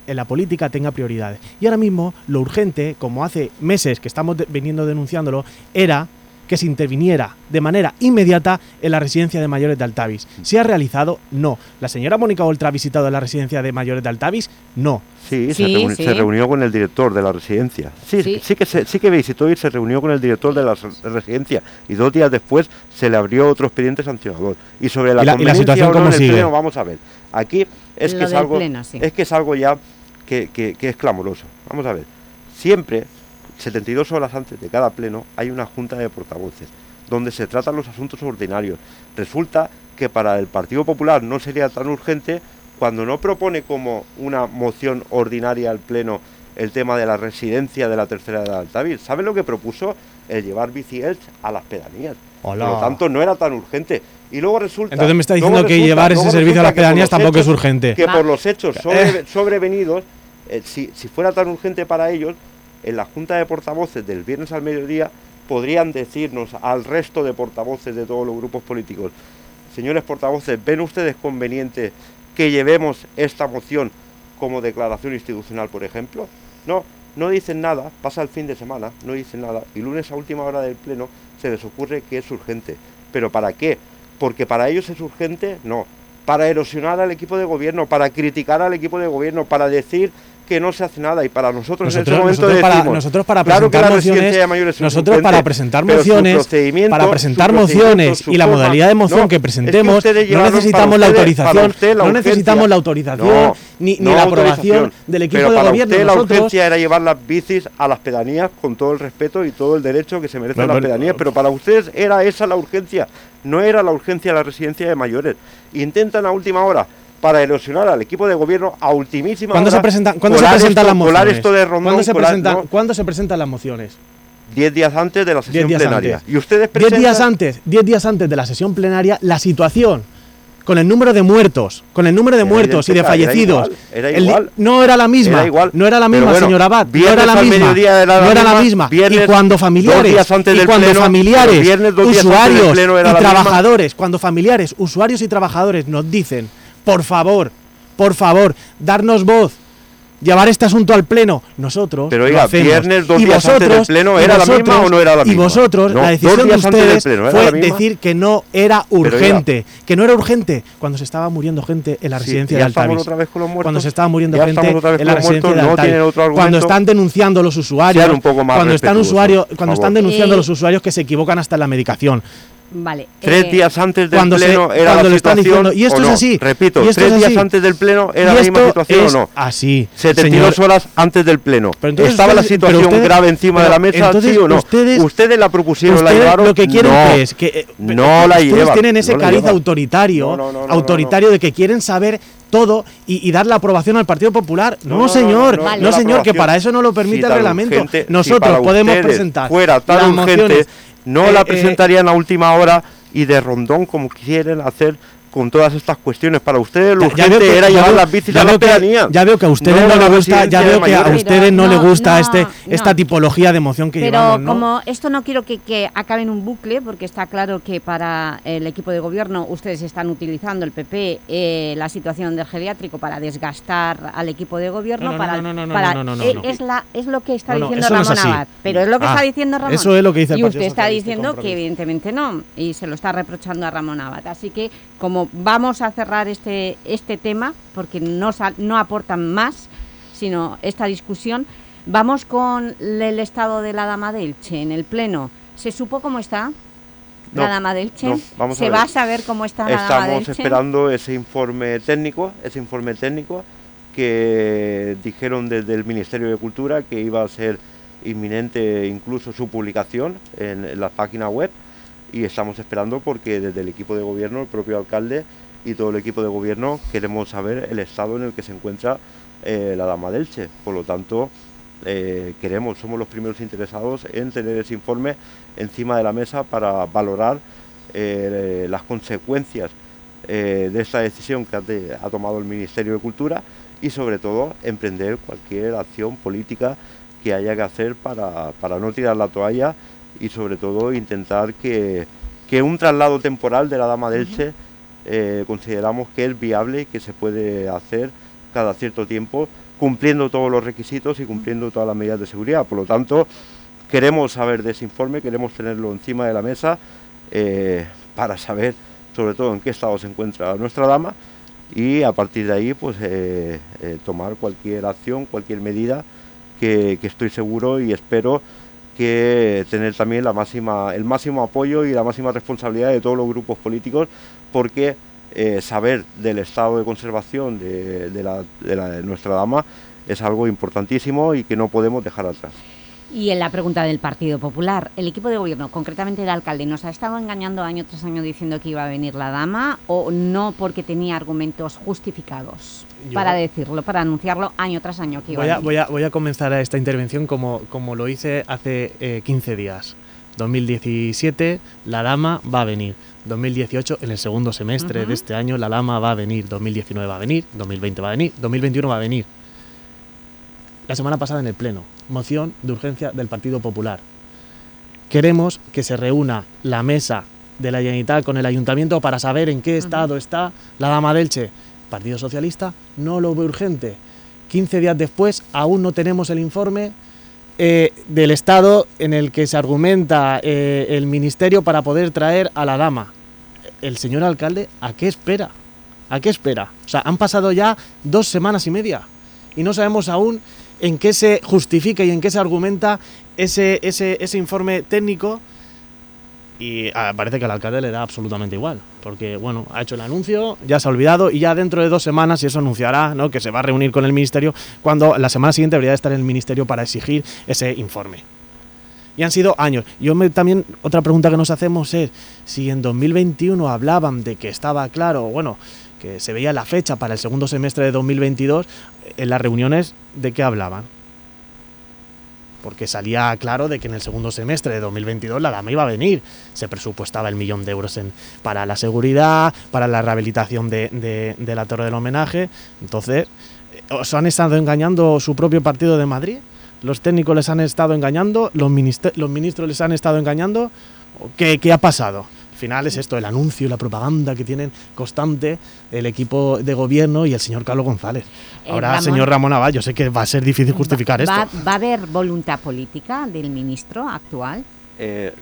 en la política tenga prioridades. Y ahora mismo lo urgente como hace meses que estamos de- viniendo denunciándolo era que se interviniera de manera inmediata en la residencia de mayores de Altavis. ¿Se ha realizado? No. ¿La señora Mónica Oltra ha visitado la residencia de mayores de Altavis? No. Sí, se, reuni- se reunió con el director de la residencia. Sí, Sí. sí, que se, sí que visitó y se reunió con el director de la res- residencia. Y dos días después se le abrió otro expediente sancionador. Y sobre la, ¿Y la- y la conveniencia situación no sigue? pleno, vamos a ver. Aquí es Lo que es algo, pleno, sí. es que es algo ya que, que- que es clamoroso. Vamos a ver. Siempre, 72 horas antes de cada pleno, hay una junta de portavoces donde se tratan los asuntos ordinarios. Resulta que para el Partido Popular no sería tan urgente cuando no propone como una moción ordinaria al Pleno el tema de la residencia de la tercera edad de Altavir. ¿Sabe lo que propuso? El llevar bici a las pedanías. Hola. Por lo tanto, no era tan urgente. Y luego resulta... Entonces me está diciendo que resulta- llevar ese servicio a las pedanías tampoco es urgente. Que por los hechos sobre- sobrevenidos, eh, si, si fuera tan urgente para ellos, en la Junta de Portavoces del viernes al mediodía podrían decirnos al resto de portavoces de todos los grupos políticos, señores portavoces, ¿ven ustedes conveniente que llevemos esta moción como declaración institucional, por ejemplo? No, no dicen nada, pasa el fin de semana, no dicen nada, y lunes a última hora del Pleno se les ocurre que es urgente. ¿Pero para qué? Porque para ellos es urgente, no. Para erosionar al equipo de gobierno, para criticar al equipo de gobierno, para decir que no se hace nada y para nosotros, en Nosotros, ese momento nosotros para, nosotros para claro presentar la mociones, nosotros para presentar mociones, para presentar mociones y la modalidad de moción no, que es presentemos, no necesitamos la autorización, usted la no necesitamos la autorización No, ni, ni no la aprobación del equipo pero de para gobierno. usted la Nosotros, urgencia era llevar las bicis a las pedanías con todo el respeto y todo el derecho que se merecen las pedanías, pero para ustedes era esa la urgencia, no era la urgencia de la residencia de mayores. Intentan a última hora para erosionar al equipo de gobierno a ultimísima ¿Cuándo hora. se presentan, ¿cuándo se presentan esto- las mociones? esto de Rondón, ¿Cuándo se, colar- presentan, no, ¿Cuándo se presentan las mociones? 10 días antes de la Diez sesión plenaria. antes. Y ustedes Diez días presentan- antes, diez días antes de la sesión plenaria, la situación con el número de muertos, con el número de Era muertos y de idéntica, era fallecidos, igual, era el igual. no era la misma, Era igual. no era la misma, bueno, señor Abad, no era la misma, era la no era la misma, viernes, y cuando familiares, antes y cuando pleno, familiares, viernes, antes usuarios era y la misma. trabajadores, cuando familiares, usuarios y trabajadores nos dicen, por favor, por favor, darnos voz. Llevar este asunto al pleno, nosotros. Pero lo oiga, hacemos. viernes, dos y días antes del vosotros, pleno, y ¿era la misma vosotros- o no era la Y misma? vosotros, No, la decisión de ustedes pleno, ¿era fue decir que no era oiga, urgente, que no era urgente cuando se estaba muriendo gente en la Sí, residencia ya de estamos Altavis. otra vez con los muertos. Cuando se estaba muriendo gente en la residencia de muertos, Altavis. cuando están denunciando los usuarios, un poco más cuando están por cuando favor. están denunciando los usuarios que se equivocan hasta en la medicación. Vale. Tres eh, días antes del cuando se- pleno era cuando la situación diciendo, y esto o es no. así, Repito, tres es días así. antes del pleno era la misma situación es o no. Así. 72 señor. horas antes del pleno. Pero entonces ¿Estaba la ustedes- situación ustedes- grave encima de la mesa, entonces sí o no? ustedes- la propusieron, la Ustedes llevaron. lo que quieren no, es que eh, no la ustedes llevan. tienen ese no cariz autoritario, No, no, no, no, autoritario de que quieren saber todo y, y dar la aprobación al Partido Popular. No, No, no, señor, no, no, no, no la señor, que para eso no lo permite Si el reglamento. urgente- Nosotros podemos ustedes presentar fuera tan las urgente, mociones, no eh, la eh, presentarían a última hora y de rondón como quieren hacer con todas estas cuestiones. Para ustedes lo Ya- ya veo urgente que- era llevar veo- las bicis ya a la veo que- pedanía. Ya veo que a ustedes no no, a la le gusta, ya veo que a ustedes no, Pero le no, gusta no, este esta tipología de emoción que Pero llevamos, ¿no? como esto no quiero que, que acabe en un bucle, porque está claro que para el equipo de gobierno ustedes están utilizando el PP eh, la situación del geriátrico para desgastar al equipo de gobierno. No, no, para, no, no, no, no, para- eh. Es, la, es lo que está diciendo eso no es Ramón. Abad. Pero es lo que Ah, está diciendo Ramón. eso es lo que dice el Y usted está diciendo que evidentemente no, y se lo está reprochando a Ramón Abad. Así que como vamos a cerrar este, este tema, porque no, no aportan más, sino esta discusión, vamos con el estado de la Dama de Elche en el Pleno. ¿Se supo cómo está la Dama de Elche? no, vamos a ¿Se ver. va a saber cómo está la Dama de Estamos Elche? esperando ese informe técnico, ese informe técnico que dijeron desde el Ministerio de Cultura que iba a ser inminente incluso su publicación en, en la página web y estamos esperando porque desde el equipo de gobierno, el propio alcalde y todo el equipo de gobierno queremos saber el estado en el que se encuentra eh, la Dama del Che. Por lo tanto, eh, queremos, somos los primeros interesados en tener ese informe encima de la mesa para valorar eh, las consecuencias de esta decisión que ha, ha tomado el Ministerio de Cultura y sobre todo emprender cualquier acción política que haya que hacer para, para no tirar la toalla y sobre todo intentar que, que un traslado temporal de la Dama del eh, consideramos que es viable y que se puede hacer cada cierto tiempo cumpliendo todos los requisitos y cumpliendo todas las medidas de seguridad. Por lo tanto, queremos saber de ese informe, queremos tenerlo encima de la mesa eh, para saber sobre todo en qué estado se encuentra nuestra dama y a partir de ahí pues eh, eh, tomar cualquier acción, cualquier medida que, que estoy seguro y espero que tener también el máximo apoyo y la máxima responsabilidad de todos los grupos políticos porque eh, saber del estado de conservación de, de nuestra dama es algo importantísimo y que no podemos dejar atrás. Y en la pregunta del Partido Popular, ¿el equipo de gobierno, concretamente el alcalde, nos ha estado engañando año tras año diciendo que iba a venir la dama o no porque tenía argumentos justificados Yo- para decirlo, para anunciarlo año tras año que iba Voy a venir? voy, a, voy a comenzar esta intervención como, como lo hice hace eh, 15 días. 2017, la dama va a venir. 2018, en el segundo semestre Ujú. de este año, la dama va a venir. 2019 va a venir. 2020 va a venir. 2021 va a venir. La semana pasada en el Pleno, moción de urgencia del Partido Popular. Queremos que se reúna la mesa de la Generalitat con el Ayuntamiento para saber en qué estado está la Dama delche Partido Socialista no lo ve urgente. 15 días después aún no tenemos el informe eh, del estado en el que se argumenta eh, el Ministerio para poder traer a la Dama. El señor alcalde, ¿a qué espera? ¿A qué espera? O sea, han pasado ya dos semanas y media y no sabemos aún en qué se justifica y en qué se argumenta ese, ese, ese informe técnico y ah, parece que al alcalde le da absolutamente igual, porque bueno, ha hecho el anuncio, ya se ha olvidado y ya dentro de dos semanas, y eso anunciará ¿no? que se va a reunir con el ministerio, cuando la semana siguiente debería de estar en el ministerio para exigir ese informe. Y han sido años. Yo me, también, otra pregunta que nos hacemos es, si en 2021 hablaban de que estaba claro, bueno, que se veía la fecha para el segundo semestre de 2022, en las reuniones, ¿de qué hablaban? porque salía claro de que en el segundo semestre de 2022 la dama iba a venir. Se presupuestaba el millón de euros en, para la seguridad, para la rehabilitación de, de- la torre del homenaje. Entonces, eh, ¿os han estado engañando su propio partido de Madrid? ¿Los técnicos les han estado engañando? ¿Los, los ministros les han estado engañando? ¿O ¿Qué, qué ha pasado? Al final es esto, el anuncio y la propaganda que tienen constante el equipo de gobierno y el señor Carlos González. Eh, Ahora, Ramón- señor Ramón Abad, yo sé que va a ser difícil justificar esto. ¿Va, va a haber voluntad política del ministro actual? Eh,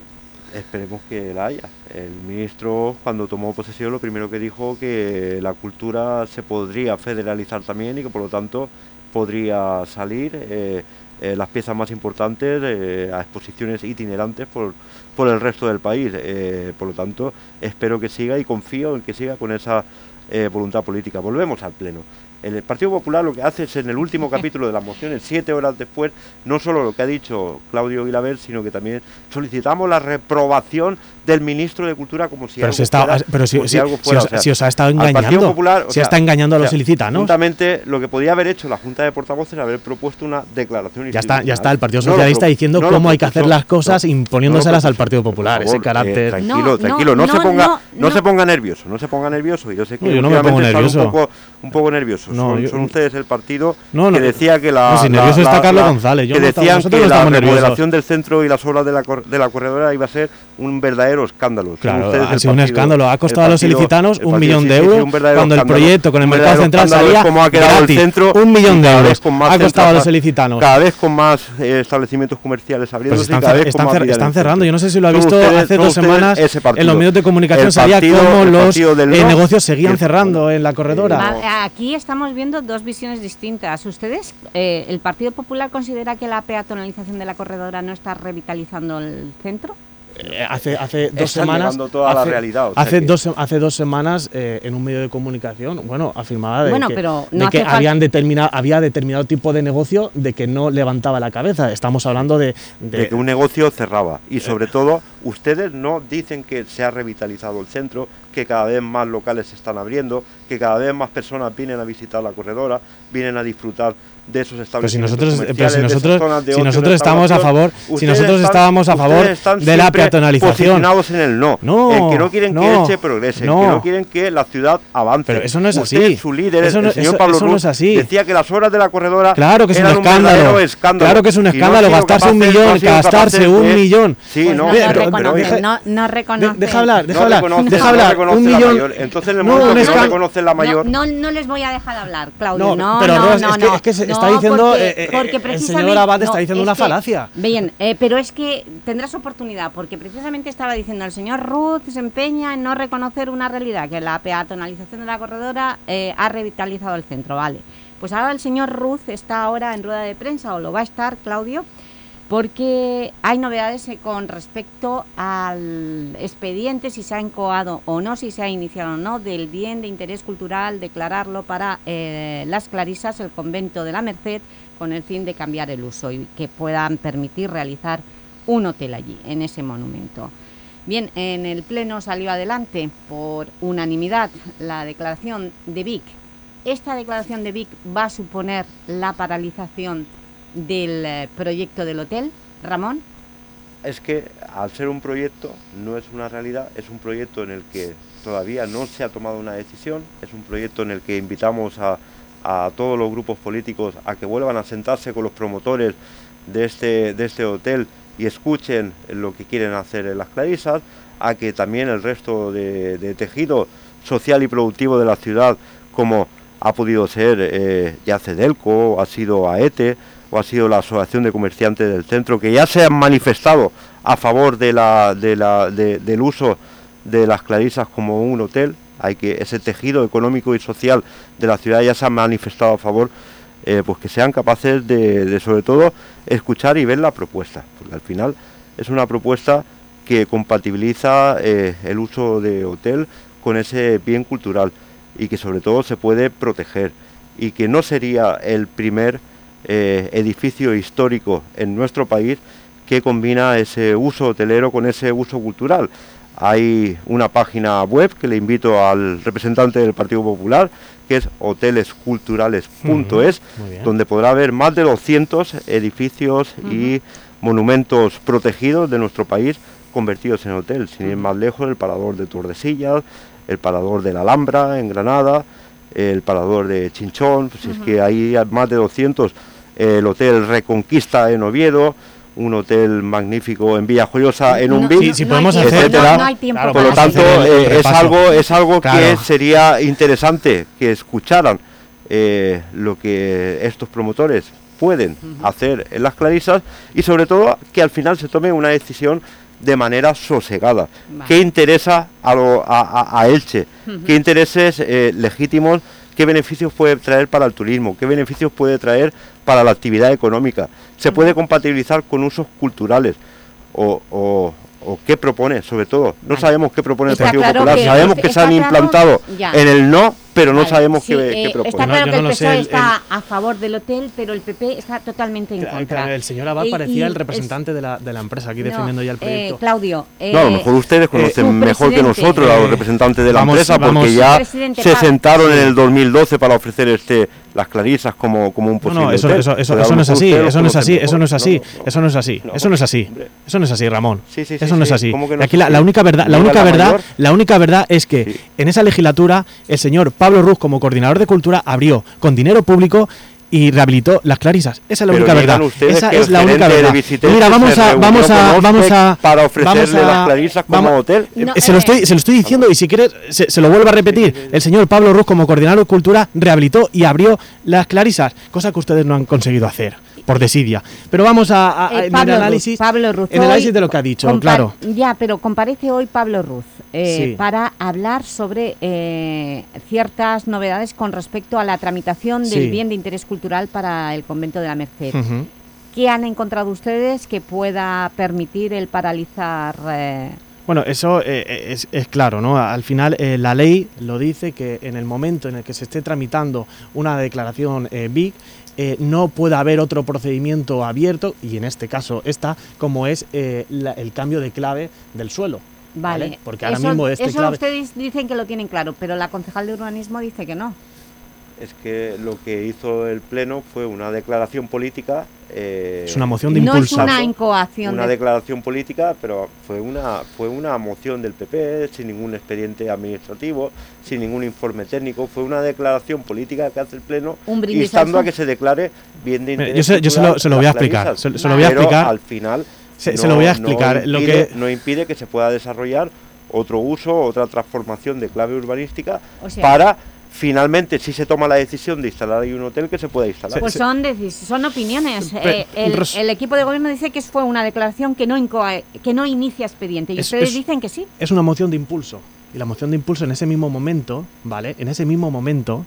esperemos que la haya. El ministro, cuando tomó posesión, lo primero que dijo que la cultura se podría federalizar también y que por lo tanto podría salir eh, eh, las piezas más importantes eh, a exposiciones itinerantes por, por el resto del país. Por lo tanto, espero que siga y confío en que siga con esa voluntad política. Volvemos al Pleno. El Partido Popular lo que hace es en el último capítulo de las mociones, siete horas después, no solo lo que ha dicho Claudio Vilaver, sino que también solicitamos la reprobación del ministro de Cultura como si Pero algo si, está, fuera- pero si, como si- algo si fuera, os, o sea, si os ha estado engañando, Popular, o si sea, está engañando a o los ilicitanos. Juntamente, lo que podía haber hecho la Junta de Portavoces era haber propuesto una declaración Ya está, ya está el Partido Socialista diciendo no cómo hay que hacer las cosas no, imponiéndoselas al Partido Popular, ese eh, carácter. tranquilo, No, tranquilo, no, no, se ponga, no, no, no. se ponga nervioso, no se ponga nervioso. Yo sé que No, yo no me últimamente pongo nervioso. un poco, un poco nerviosos. No, son, yo- son ustedes el partido No, no, que decía que la, si la- nervioso está la- Carlos la- González, yo que decían que la nerviosos. remodelación del centro y las obras de la, cor- de la corredora iba a ser un verdadero escándalo. Claro, ha sido un partido- escándalo. Ha costado a los partido- ilicitanos un partido- millón de euros un cuando el proyecto con el Un mercado central salía es cómo ha quedado gratis. el centro Un millón de euros ha costado a los ilicitanos. Cada vez con más eh, establecimientos comerciales abriendo Pues están, cer- están cer- están cerrando. Yo no sé si lo ha visto hace dos semanas partido. en los medios de comunicación salía partido- cómo los partido negocios seguían cerrando en la corredora. Aquí estamos viendo dos visiones distintas. ¿Ustedes, eh, el Partido Popular considera que la peatonalización de la corredora no está revitalizando el centro? Eh, hace, hace dos Están semanas toda la hace, realidad, o sea hace que- dos se- hace dos semanas eh, en un medio de comunicación bueno afirmaba de Bueno, que, pero de habían determinado había determinado tipo de negocio de que no levantaba la cabeza estamos hablando de, de- de que un negocio cerraba y sobre todo ustedes no dicen que se ha revitalizado el centro, que cada vez más locales se están abriendo, que cada vez más personas vienen a visitar la corredora, vienen a disfrutar de esos pero si establecimientos nosotros pero comerciales, si de nosotros zonas de si nosotros estamos a favor si nosotros están- estábamos a favor están de la peatonalización posicionados en el no, No, en que no quieren que no, Elche progrese, en no. que no quieren que la ciudad avance. Pero eso no es Usted, así. su líder, Eso no- el señor eso- Pablo eso Ruz, es así. decía que las obras de la corredora Claro que es un eran escándalo. verdadero escándalo. Claro que es un escándalo gastarse un millón, gastarse un de- millón. Sí, Pues no, Pero- reconoce, deja- no, no De- reconoce. deja hablar, deja no hablar, reconoce- deja no hablar. un la millón. mayor. Entonces, en el No, momento que no la mayor, No, no, no les voy a dejar hablar, Claudio. No, No, pero no, Ros, no, es que- no. es que se está diciendo, porque- eh, eh, porque el señor Abad está no, diciendo es una que- falacia. Bien, eh, pero es que tendrás oportunidad, porque precisamente estaba diciendo el señor Ruth se empeña en no reconocer una realidad, que la peatonalización de la corredora eh, ha revitalizado el centro, vale. Pues ahora el señor Ruth está ahora en rueda de prensa, o lo va a estar, Claudio, porque hay novedades eh, con respecto al expediente, si se ha encoado o no, si se ha iniciado o no, del bien de interés cultural, declararlo para eh, las Clarisas, el convento de la Merced, con el fin de cambiar el uso y que puedan permitir realizar un hotel allí, en ese monumento. Bien, en el Pleno salió adelante por unanimidad la declaración de Vic. ¿Esta declaración de Vic va a suponer la paralización del eh, proyecto del hotel, Ramón? es que al ser un proyecto no es una realidad, es un proyecto en el que todavía no se ha tomado una decisión, es un proyecto en el que invitamos a, a todos los grupos políticos a que vuelvan a sentarse con los promotores de este, de este hotel y escuchen lo que quieren hacer en las Clarisas, a que también el resto de, tejido social y productivo de la ciudad, como ha podido ser eh, ya Cedelco, ha sido AETE, o ha sido la Asociación de Comerciantes del Centro, que ya se han manifestado a favor de la, de la, de- del uso de las Clarisas como un hotel, hay que ese tejido económico y social de la ciudad ya se ha manifestado a favor, eh, pues que sean capaces de, de, sobre todo escuchar y ver la propuesta, porque al final es una propuesta que compatibiliza eh, el uso de hotel con ese bien cultural y que sobre todo se puede proteger y que no sería el primer eh, edificio histórico en nuestro país que combina ese uso hotelero con ese uso cultural. Hay una página web que le invito al representante del Partido Popular, que es hotelesculturales.es, donde podrá ver más de 200 edificios y monumentos protegidos de nuestro país convertidos en hotel. Sin ir más lejos, el parador de Tordesillas, el parador de la Alhambra en Granada, el parador de Chinchón, pues es que hay más de 200, el hotel Reconquista en Oviedo, un hotel magnífico en Villajoyosa en un No, BIC, si no podemos tiempo, hacer- etcétera. no- no hay tiempo Claro, Por lo tanto, eh, es algo, es algo que sería interesante que escucharan eh, lo que estos promotores pueden hacer en las clarisas y sobre todo que al final se tome una decisión de manera sosegada. Vale. ¿Qué interesa a, lo- a- Elche? ¿Qué intereses eh, legítimos? ¿Qué beneficios puede traer para el turismo? ¿Qué beneficios puede traer para la actividad económica? ¿Se puede compatibilizar con usos culturales? ¿O, o- o qué propone, sobre todo? No Vale. sabemos qué propone el Partido claro Popular. Sabemos que se han claro- implantado ya. en el no, pero no Vale, sabemos sí, qué, eh, qué propone. Está No, claro que no el lo PSOE sé, el- está a favor del hotel, pero el PP está totalmente en Claro, contra. El señor Abad Y- parecía y el es- representante de, la, de la empresa aquí No, defendiendo ya el eh, proyecto. Claudio, No, a lo eh, mejor ustedes conocen mejor que nosotros a los Eh, representantes de la vamos- empresa porque ya se sentaron en el 2012 para ofrecer este las clarisas como, como un No, posible no, eso, hotel. eso, eso, eso lo no es así, eso no es así, eso no es así, No, eso no es así, no, eso no es así, eso no es así, Ramón. Sí, sí, sí, Eso no es sí, así. ¿cómo que no Aquí es la, única verdad, la única la verdad, mayor. la única verdad es que en esa legislatura el señor Pablo Ruz como coordinador de cultura abrió con dinero público y rehabilitó las clarisas. Esa es la Pero única verdad. Esa es la única verdad. Mira, vamos a vamos a vamos a para ofrecerle vamos a- las clarisas como vamos- hotel. eh, No, se lo eh, estoy se lo estoy diciendo y si quieres se, se lo vuelvo a repetir. El señor Pablo Ruz como coordinador de cultura rehabilitó y abrió las clarisas, cosa que ustedes no han conseguido hacer por desidia. Pero vamos a, a- Eh, en Pablo el Ruz, análisis Pablo Ruz, en el análisis de lo que ha dicho, claro. Ya, pero comparece hoy Pablo Ruz eh, Sí. para hablar sobre eh, ciertas novedades con respecto a la tramitación del Sí. bien de interés cultural para el convento de la Merced. ¿Qué han encontrado ustedes que pueda permitir el paralizar? Bueno, eso eh, es, es claro, ¿no? Al final eh, la ley lo dice que en el momento en el que se esté tramitando una declaración eh, BIC, eh, no puede haber otro procedimiento abierto, y en este caso está, como es eh, la- el cambio de clave del suelo. Vale, Porque ahora eso, mismo este eso clave... ustedes dicen que lo tienen claro, pero la concejal de urbanismo dice que no. Es que lo que hizo el Pleno fue una declaración política. eh, Es una moción de No es impulso. una incoación. una de- declaración política, pero fue una fue una moción del PP sin ningún expediente administrativo, sin ningún informe técnico, fue una declaración política que hace el pleno instando a que se declare bien de interés. yo se- yo se lo- se lo voy a explicar, se- se lo voy a Pero explicar. al final Se- se lo voy a explicar, lo impide, que- no impide que se pueda desarrollar otro uso, otra transformación de clave urbanística O sea- para finalmente si se toma la decisión de instalar ahí un hotel que se pueda instalar. Pues son, son opiniones. Eh, el, equipo de gobierno dice que fue una declaración que no, incoa- que no inicia expediente y Es- ustedes es- dicen que sí. es una moción de impulso. Y la moción de impulso en ese mismo momento, ¿vale? En ese mismo momento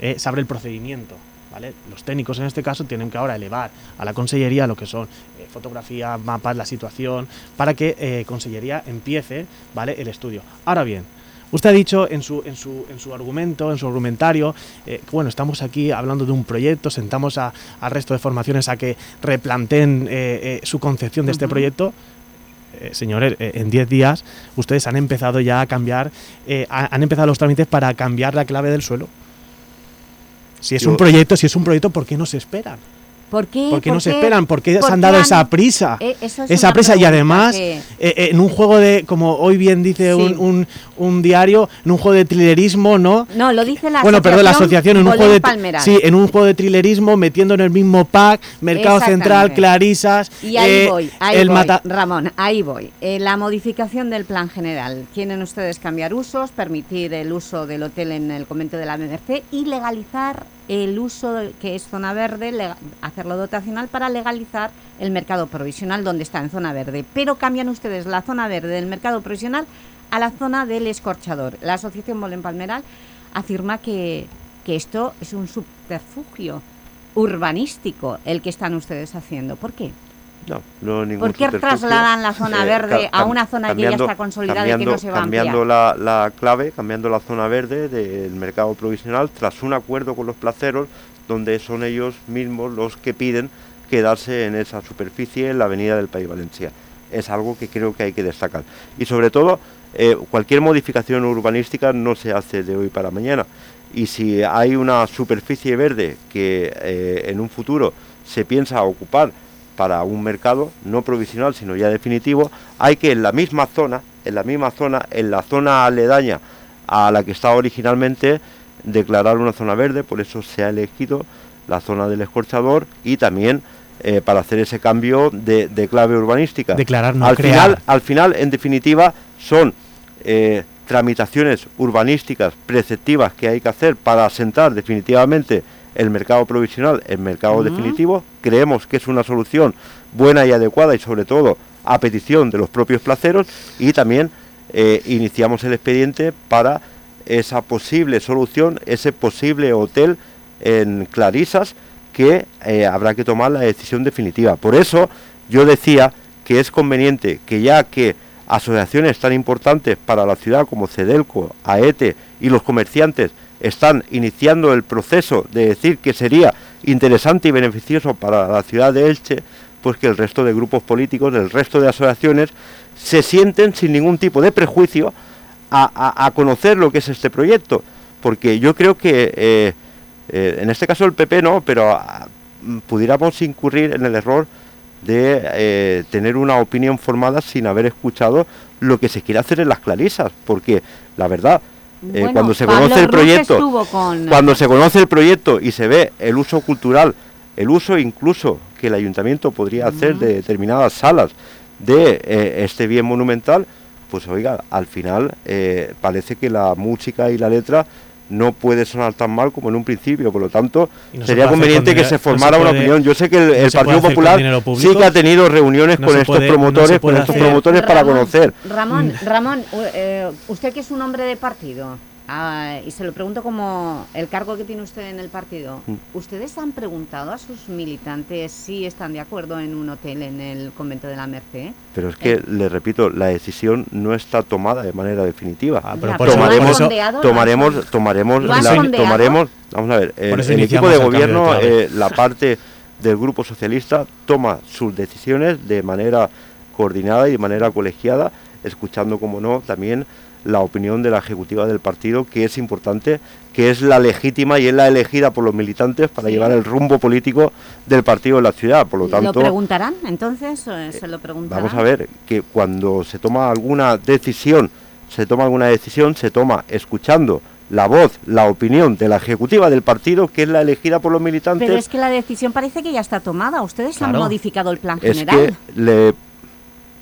eh, se abre el procedimiento, ¿vale? Los técnicos en este caso tienen que ahora elevar a la consellería lo que son eh, fotografías, mapas, la situación, para que eh, consellería empiece, ¿vale? El estudio. Ahora bien, usted ha dicho en su, en su, en su argumento, en su argumentario, eh, que, bueno, estamos aquí hablando de un proyecto, sentamos a- al resto de formaciones a que replanteen eh, eh, su concepción de este proyecto eh, señores, eh, en 10 días ustedes han empezado ya a cambiar, eh, ha- han empezado los trámites para cambiar la clave del suelo. Si es Yo- un proyecto, si es un proyecto, ¿por qué no se esperan? ¿Por qué? ¿Por qué no se esperan? ¿Por qué se ¿Por han dado han- esa prisa? Eh, es esa prisa y además que- eh, eh, en un juego de, como hoy bien dice Sí. un, un- un diario, en un juego de trilerismo, ¿no? No, lo dice la bueno, perdón, la asociación en un juego de Palmeral. sí, en un juego de trilerismo metiendo en el mismo pack Mercado Central. Clarisas, Y ahí eh, voy, ahí el voy, mata- Ramón, ahí voy. La modificación del plan general. Quieren ustedes cambiar usos, permitir el uso del hotel en el convento de la Merced y legalizar el uso que es zona verde, hacerlo dotacional para legalizar el mercado provisional donde está en zona verde. Pero cambian ustedes la zona verde del mercado provisional a la zona del escorchador. La Asociación Bolén Palmeral afirma que, que esto es un subterfugio urbanístico el que están ustedes haciendo. ¿Por qué? No, no ningún ¿Por qué trasladan la zona Eh, verde a una zona que ya está consolidada y que no se va a Cambiando la clave, cambiando la zona verde del mercado provisional tras un acuerdo con los placeros donde son ellos mismos los que piden quedarse en esa superficie en la avenida del País Valencia. Es algo que creo que hay que destacar. Y sobre todo, eh, cualquier modificación urbanística no se hace de hoy para mañana. Y si hay una superficie verde que eh, en un futuro se piensa ocupar para un mercado no provisional sino ya definitivo, hay que en la misma zona, en la misma zona, en la zona aledaña a la que estaba originalmente, declarar una zona verde, por eso se ha elegido la zona del escorchador y también eh, para hacer ese cambio de, de clave urbanística. Declarar, no al crear. final, al final, en definitiva, son eh, tramitaciones urbanísticas preceptivas que hay que hacer para asentar definitivamente el mercado provisional, el mercado definitivo. Creemos que es una solución buena y adecuada y sobre todo a petición de los propios placeros y también eh, iniciamos el expediente para esa posible solución, ese posible hotel en Clarisas que eh, habrá que tomar la decisión definitiva. Por eso yo decía que es conveniente que ya que asociaciones tan importantes para la ciudad como Cedelco, AETE y los comerciantes están iniciando el proceso de decir que sería interesante y beneficioso para la ciudad de Elche, pues que el resto de grupos políticos, el resto de asociaciones, se sienten sin ningún tipo de prejuicio a, a- conocer lo que es este proyecto. Porque yo creo que, eh, eh, en este caso el PP no, pero ah, pudiéramos incurrir en el error de eh, tener una opinión formada sin haber escuchado lo que se quiere hacer en las clarisas. Porque la verdad, eh, Bueno, cuando se Pablo conoce el proyecto, con- cuando se conoce el proyecto y se ve el uso cultural, el uso incluso que el ayuntamiento podría hacer de determinadas salas de eh, este bien monumental, pues oiga, al final eh, parece que la música y la letra no puede sonar tan mal como en un principio, por lo tanto no sería conveniente con que dinero- se no se formara una opinión. Yo sé que el, Partido Popular sí que ha tenido reuniones No con estos puede- no se promotores, con estos promotores para conocer. Ramón, Ramón, eh, usted que es un hombre de partido, ah, y se lo pregunto como el cargo que tiene usted en el partido, Mm. ¿ustedes han preguntado a sus militantes si están de acuerdo en un hotel en el convento de la Merced? Pero es que, le repito, la decisión no está tomada de manera definitiva. Ah, pero Ya, por pero eso- ¿lo has por eso- sondeado? ¿Lo has tomaremos, tomaremos, ¿Lo has la- tomaremos, vamos a ver, el, eso el equipo de gobierno, eh, la parte del grupo socialista toma sus decisiones de manera coordinada y de manera colegiada, escuchando, como no, también la opinión de la ejecutiva del partido, que es importante, que es la legítima y es la elegida por los militantes para Sí. llevar el rumbo político del partido en la ciudad. Por lo ¿Lo tanto, preguntarán entonces? eh, ¿Se lo preguntarán? Vamos a ver que cuando se toma alguna decisión, se toma alguna decisión, se toma escuchando la voz, la opinión de la ejecutiva del partido, que es la elegida por los militantes. Pero es que la decisión parece que ya está tomada. Ustedes han Claro. modificado el plan Es general. que le,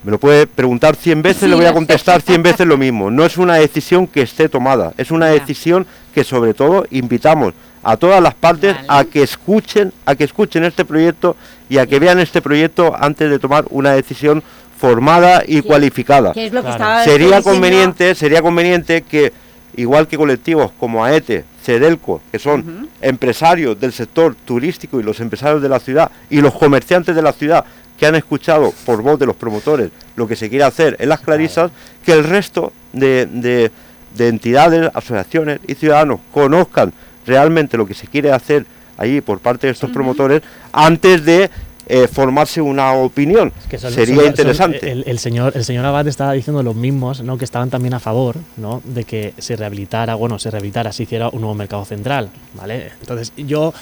me lo puede preguntar 100 veces, Sí, le voy a contestar 100 veces lo mismo. No es una decisión que esté tomada, es una decisión que sobre todo invitamos a todas las partes a que escuchen, a que escuchen este proyecto y a que vean este proyecto antes de tomar una decisión formada y cualificada. que es lo que Claro. estaba sería diciendo- conveniente, sería conveniente que igual que colectivos como AETE, CEDELCO, que son empresarios del sector turístico y los empresarios de la ciudad y los comerciantes de la ciudad que han escuchado por voz de los promotores lo que se quiere hacer en las clarisas, que el resto de, de- de entidades, asociaciones y ciudadanos conozcan realmente lo que se quiere hacer allí por parte de estos promotores antes de eh, formarse una opinión. que son- Sería son- son- interesante. el, el señor el señor Abad estaba diciendo los mismos ¿no? que estaban también a favor ¿no? de que se rehabilitara bueno se rehabilitara se hiciera un nuevo mercado central vale entonces yo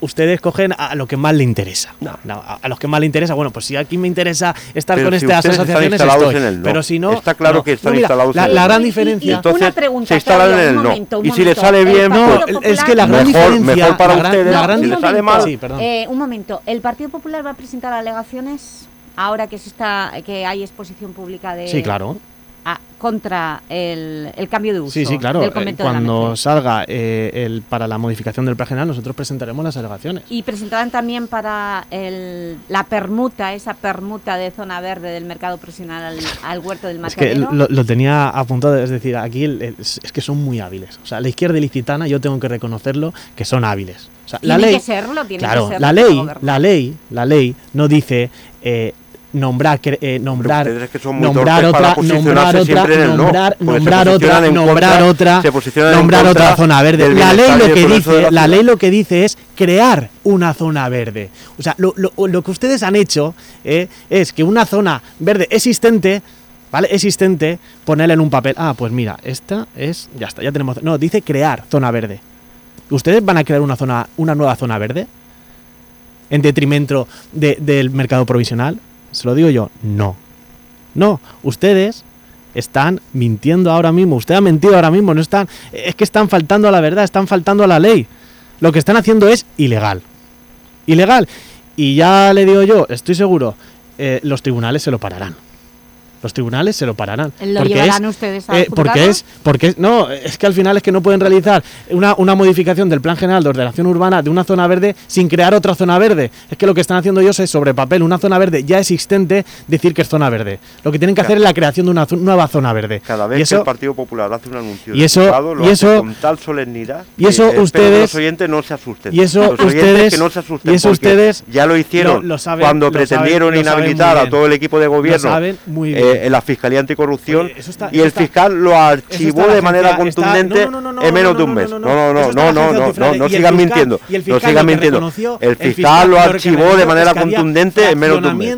ustedes cogen a lo que más le interesa No, a, a los que más le interesa bueno pues si aquí me interesa estar Pero con si estas asociaciones instalados estoy en el no. pero si no Está claro no. que están No, mira, instalados la, en el la no. gran Y- y- diferencia y Entonces, una pregunta, se instalan en el un no. momento, un Y si les momento. sale bien, pues- Popular- es que la gran Mejor- diferencia mejor para la gran- ustedes, la gran si un les sale momento, mal. Sí, perdón. eh, un momento, ¿el Partido Popular va a presentar alegaciones ahora que se está que hay exposición pública de Sí, claro. A- contra el, el cambio de uso Sí, sí, claro. del eh, de cuando salga eh, el, para la modificación del plan general, nosotros presentaremos las alegaciones. Y presentarán también para el, la permuta, esa permuta de zona verde del mercado profesional al, al huerto del Es que Matadero. lo, lo tenía apuntado, es decir, aquí es, es que son muy hábiles. O sea, la izquierda ilicitana, yo tengo que reconocerlo, que son hábiles. O sea, la Tiene ley, que serlo, tiene claro, que serlo la ley, la ley, la ley no dice eh, nombrar, eh, nombrar, ustedes que son muy nombrar otra, nombrar otra, no, nombrar, nombrar otra, nombrar contra- otra, nombrar otra zona verde. La ley lo que dice, la ley lo que dice es crear una zona verde. O sea, lo, lo- lo que ustedes han hecho eh, es que una zona verde existente ¿vale? Existente, ponerla en un papel. Ah, pues mira, esta es. Ya está, ya tenemos. No, dice crear zona verde. ¿Ustedes van a crear una zona, una nueva zona verde? ¿En detrimento de- del mercado provisional? Se lo digo yo, no. No, ustedes están mintiendo ahora mismo. Usted ha mentido ahora mismo. No están. Es que están faltando a la verdad, están faltando a la ley. Lo que están haciendo es ilegal. Ilegal. Y ya le digo yo, estoy seguro, eh, los tribunales se lo pararán. Los tribunales se lo pararán. ¿Lo Porque llevarán es- ustedes a eh, porque es porque es- no es que al final es que no pueden realizar una, una modificación del plan general de ordenación urbana de una zona verde sin crear otra zona verde. Es que lo que están haciendo ellos es sobre papel una zona verde ya existente decir que es zona verde. Lo que tienen que hacer es la creación de una nueva zona verde. Cada y vez que eso el Partido Popular hace un anuncio y de eso- lo y hace eso- con tal solemnidad y eso que que ustedes- los oyentes no se asusten. y eso los oyentes ustedes- que no se asusten y eso ustedes ya lo hicieron lo- lo saben- cuando pretendieron saben inhabilitar a todo el equipo de Lo gobierno saben muy bien. eh, en la Fiscalía Anticorrupción Oye, eso está- y el está- fiscal lo archivó de manera agencia- contundente no, no, no, no, en menos no, de un mes. no, No, no, no, no, no, no, no, sigan mintiendo. No sigan mintiendo. El fiscal lo archivó de manera contundente en menos de un mes.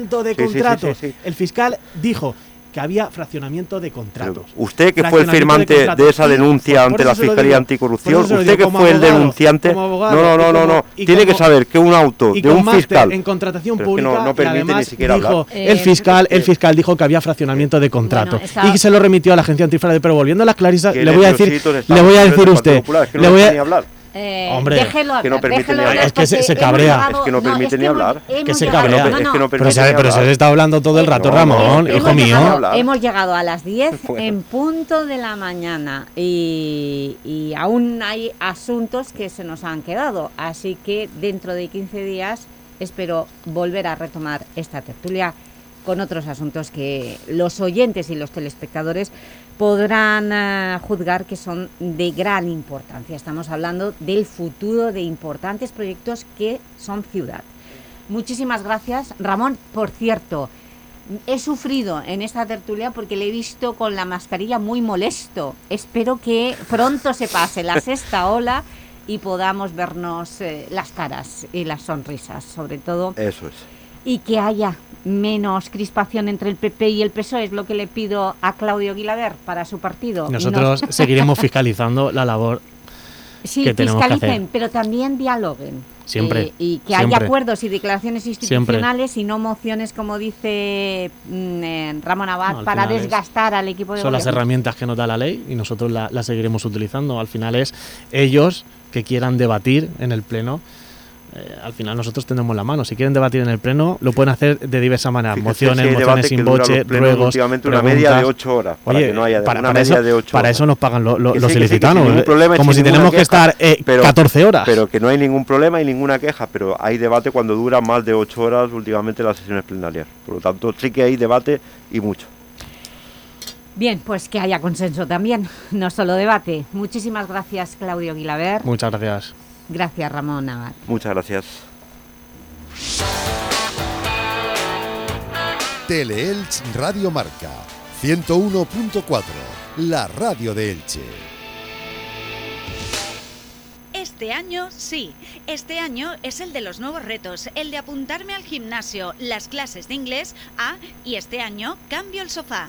El fiscal dijo que había fraccionamiento de contratos. Usted que fue el firmante de, esa Y denuncia ante la Fiscalía digo, Anticorrupción, usted que fue el denunciante, como abogado, no, no, y no, no, como- no, y tiene que saber que un auto y de un fiscal en contratación Pero es que no- pública no y permite ni además siquiera dijo hablar. el Eh, fiscal el fiscal dijo que había fraccionamiento de contratos está- y que se lo remitió a la agencia antifraude pero volviendo a las clarisas le voy a decir le voy a decir usted le voy a ni hablar. Eh, Hombre. déjelo Es que no hablar, permite déjelo ni hablar, hablar. Es que se- cabrea. Es que no permite ni hablar. hemos que se cabrea no, Es que no, no pero se, pero se hablar. está hablando todo el rato No, Ramón hijo mío llegado- hablar. Hemos llegado a las 10 Bueno. en punto de la mañana y, y aún hay asuntos que se nos han quedado, así que dentro de 15 días espero volver a retomar esta tertulia con otros asuntos que los oyentes y los telespectadores podrán eh, juzgar que son de gran importancia. Estamos hablando del futuro de importantes proyectos que son ciudad. Muchísimas gracias. Ramón, por cierto, he sufrido en esta tertulia porque le he visto con la mascarilla muy molesto. Espero que pronto se pase la sexta ola y podamos vernos eh, las caras y las sonrisas, sobre todo, Eso es. Y que haya menos crispación entre el PP y el PSOE, es lo que le pido a Claudio Guilaber para su partido. Nosotros no- seguiremos fiscalizando la labor Sí, que tenemos que fiscalicen, hacer. pero también dialoguen. Siempre, Eh, y que haya siempre. acuerdos y declaraciones institucionales y no mociones, como dice mm, eh, Ramón Abad, No, para es- desgastar al equipo de son las herramientas que nos da la ley y nosotros la, la seguiremos utilizando al final es ellos que quieran debatir en el pleno eh, al final nosotros tenemos la mano. Si quieren debatir en el pleno, lo pueden hacer de diversas maneras. Fíjese mociones, mociones sin boche, ruegos, últimamente una media de preguntas. ocho horas, para Oye, que no haya para, una para media eso, de ocho para horas. eso nos pagan lo- lo- Que los sí, sí, ilicitanos. ningún eh, problema como si tenemos que estar eh, pero- 14 horas. Pero que no hay ningún problema y ninguna queja, pero hay debate cuando dura más de ocho horas últimamente las sesiones plenarias. Por lo tanto, sí que hay debate y mucho. Bien, pues que haya consenso también, no solo debate. Muchísimas gracias, Claudio Guilaber. Muchas gracias. Gracias, Ramón Abad. Muchas gracias. Teleelch Radio Marca 101.4, la radio de Elche. Este año sí, este año es el de los nuevos retos, el de apuntarme al gimnasio, las clases de inglés, ah, y este año cambio el sofá.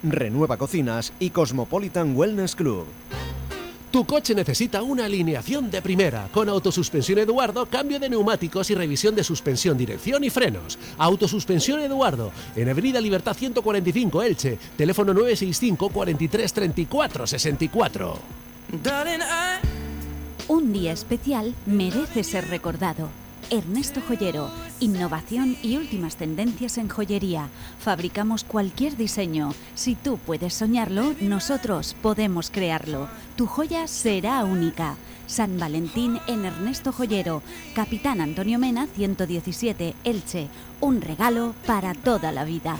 Renueva Cocinas y Cosmopolitan Wellness Club. Tu coche necesita una alineación de primera, con autosuspensión Eduardo, cambio de neumáticos y revisión de suspensión, dirección y frenos. Autosuspensión Eduardo, en Avenida Libertad 145 Elche, teléfono 965 43 34 64. Un día especial merece ser recordado. Ernesto Joyero, innovación y últimas tendencias en joyería. Fabricamos cualquier diseño. Si tú puedes soñarlo, nosotros podemos crearlo. Tu joya será única. San Valentín en Ernesto Joyero, Capitán Antonio Mena 117, Elche. Un regalo para toda la vida.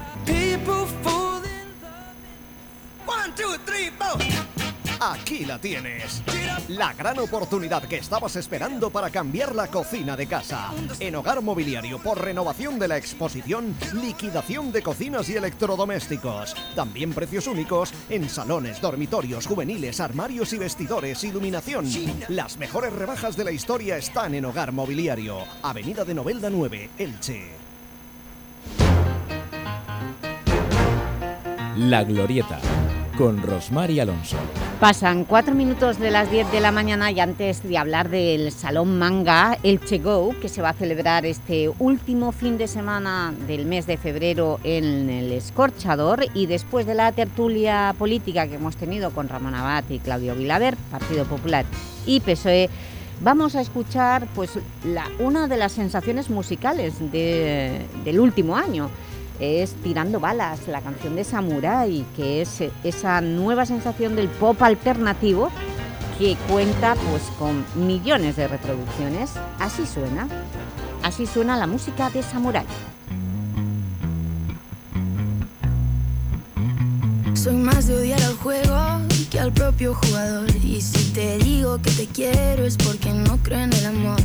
Aquí la tienes. La gran oportunidad que estabas esperando para cambiar la cocina de casa. En Hogar Mobiliario, por renovación de la exposición, liquidación de cocinas y electrodomésticos. También precios únicos en salones, dormitorios, juveniles, armarios y vestidores, iluminación. Las mejores rebajas de la historia están en Hogar Mobiliario. Avenida de Novelda 9, Elche. La Glorieta, con Rosmar y Alonso. Pasan cuatro minutos de las 10 de la mañana y antes de hablar del Salón Manga Elche Go, que se va a celebrar este último fin de semana del mes de febrero en el Escorchador y después de la tertulia política que hemos tenido con Ramón Abad y Claudio Vilaver, Partido Popular y PSOE, vamos a escuchar pues, una de las sensaciones musicales de- del último año. Es Tirando Balas, la canción de Samurai, que es esa nueva sensación del pop alternativo que cuenta pues con millones de reproducciones. Así suena, así suena la música de Samurai. Soy más de odiar al juego que al propio jugador. Y si te digo que te quiero es porque no creo en el amor.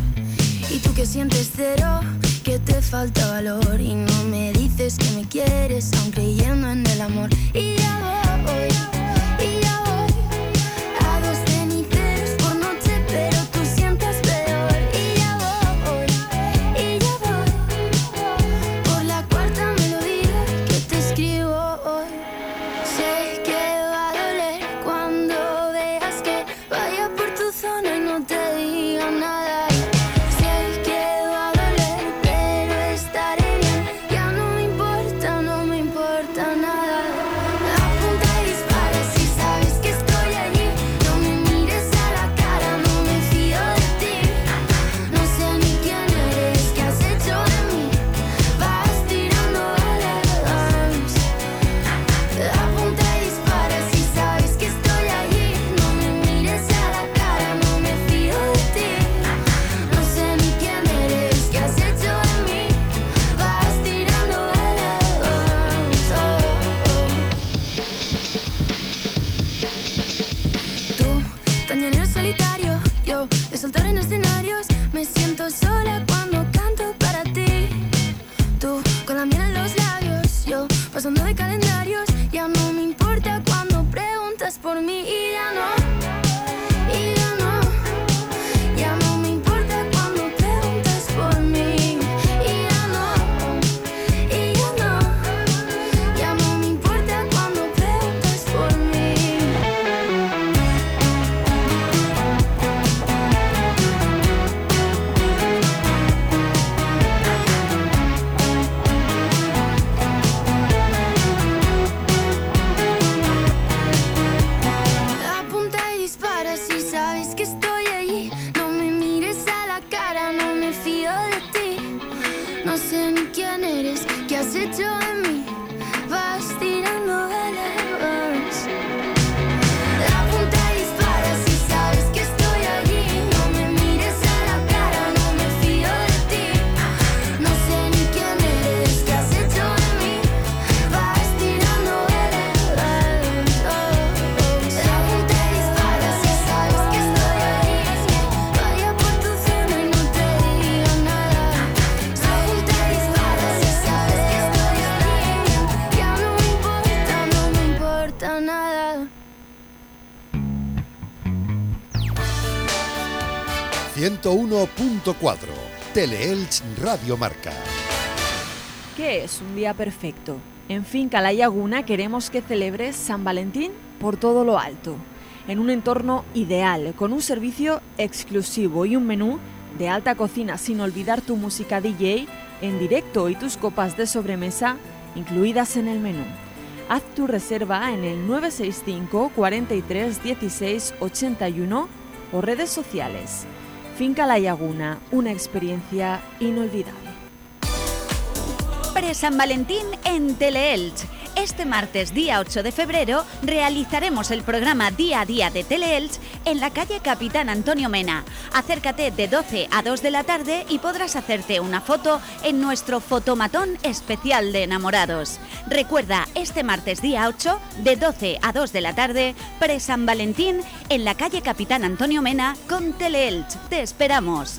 Y tú que sientes cero, que te falta valor. Y no me dices que me quieres, aun creyendo en el amor. Y ya voy, y ya voy. 101.4 Teleelch Radio Marca. ¿Qué es un día perfecto? En Finca La Laguna queremos que celebres San Valentín por todo lo alto, en un entorno ideal, con un servicio exclusivo y un menú de alta cocina sin olvidar tu música DJ en directo y tus copas de sobremesa incluidas en el menú. Haz tu reserva en el 965 43 16 81 o redes sociales. Finca La Laguna, una experiencia inolvidable. Pre-San Valentín en Teleelch. Este martes, día 8 de febrero, realizaremos el programa Día a Día de Teleelch en la calle Capitán Antonio Mena. Acércate de 12 a 2 de la tarde y podrás hacerte una foto en nuestro fotomatón especial de enamorados. Recuerda, este martes, día 8, de 12 a 2 de la tarde, pre-San Valentín en la calle Capitán Antonio Mena con Teleelch. Te esperamos.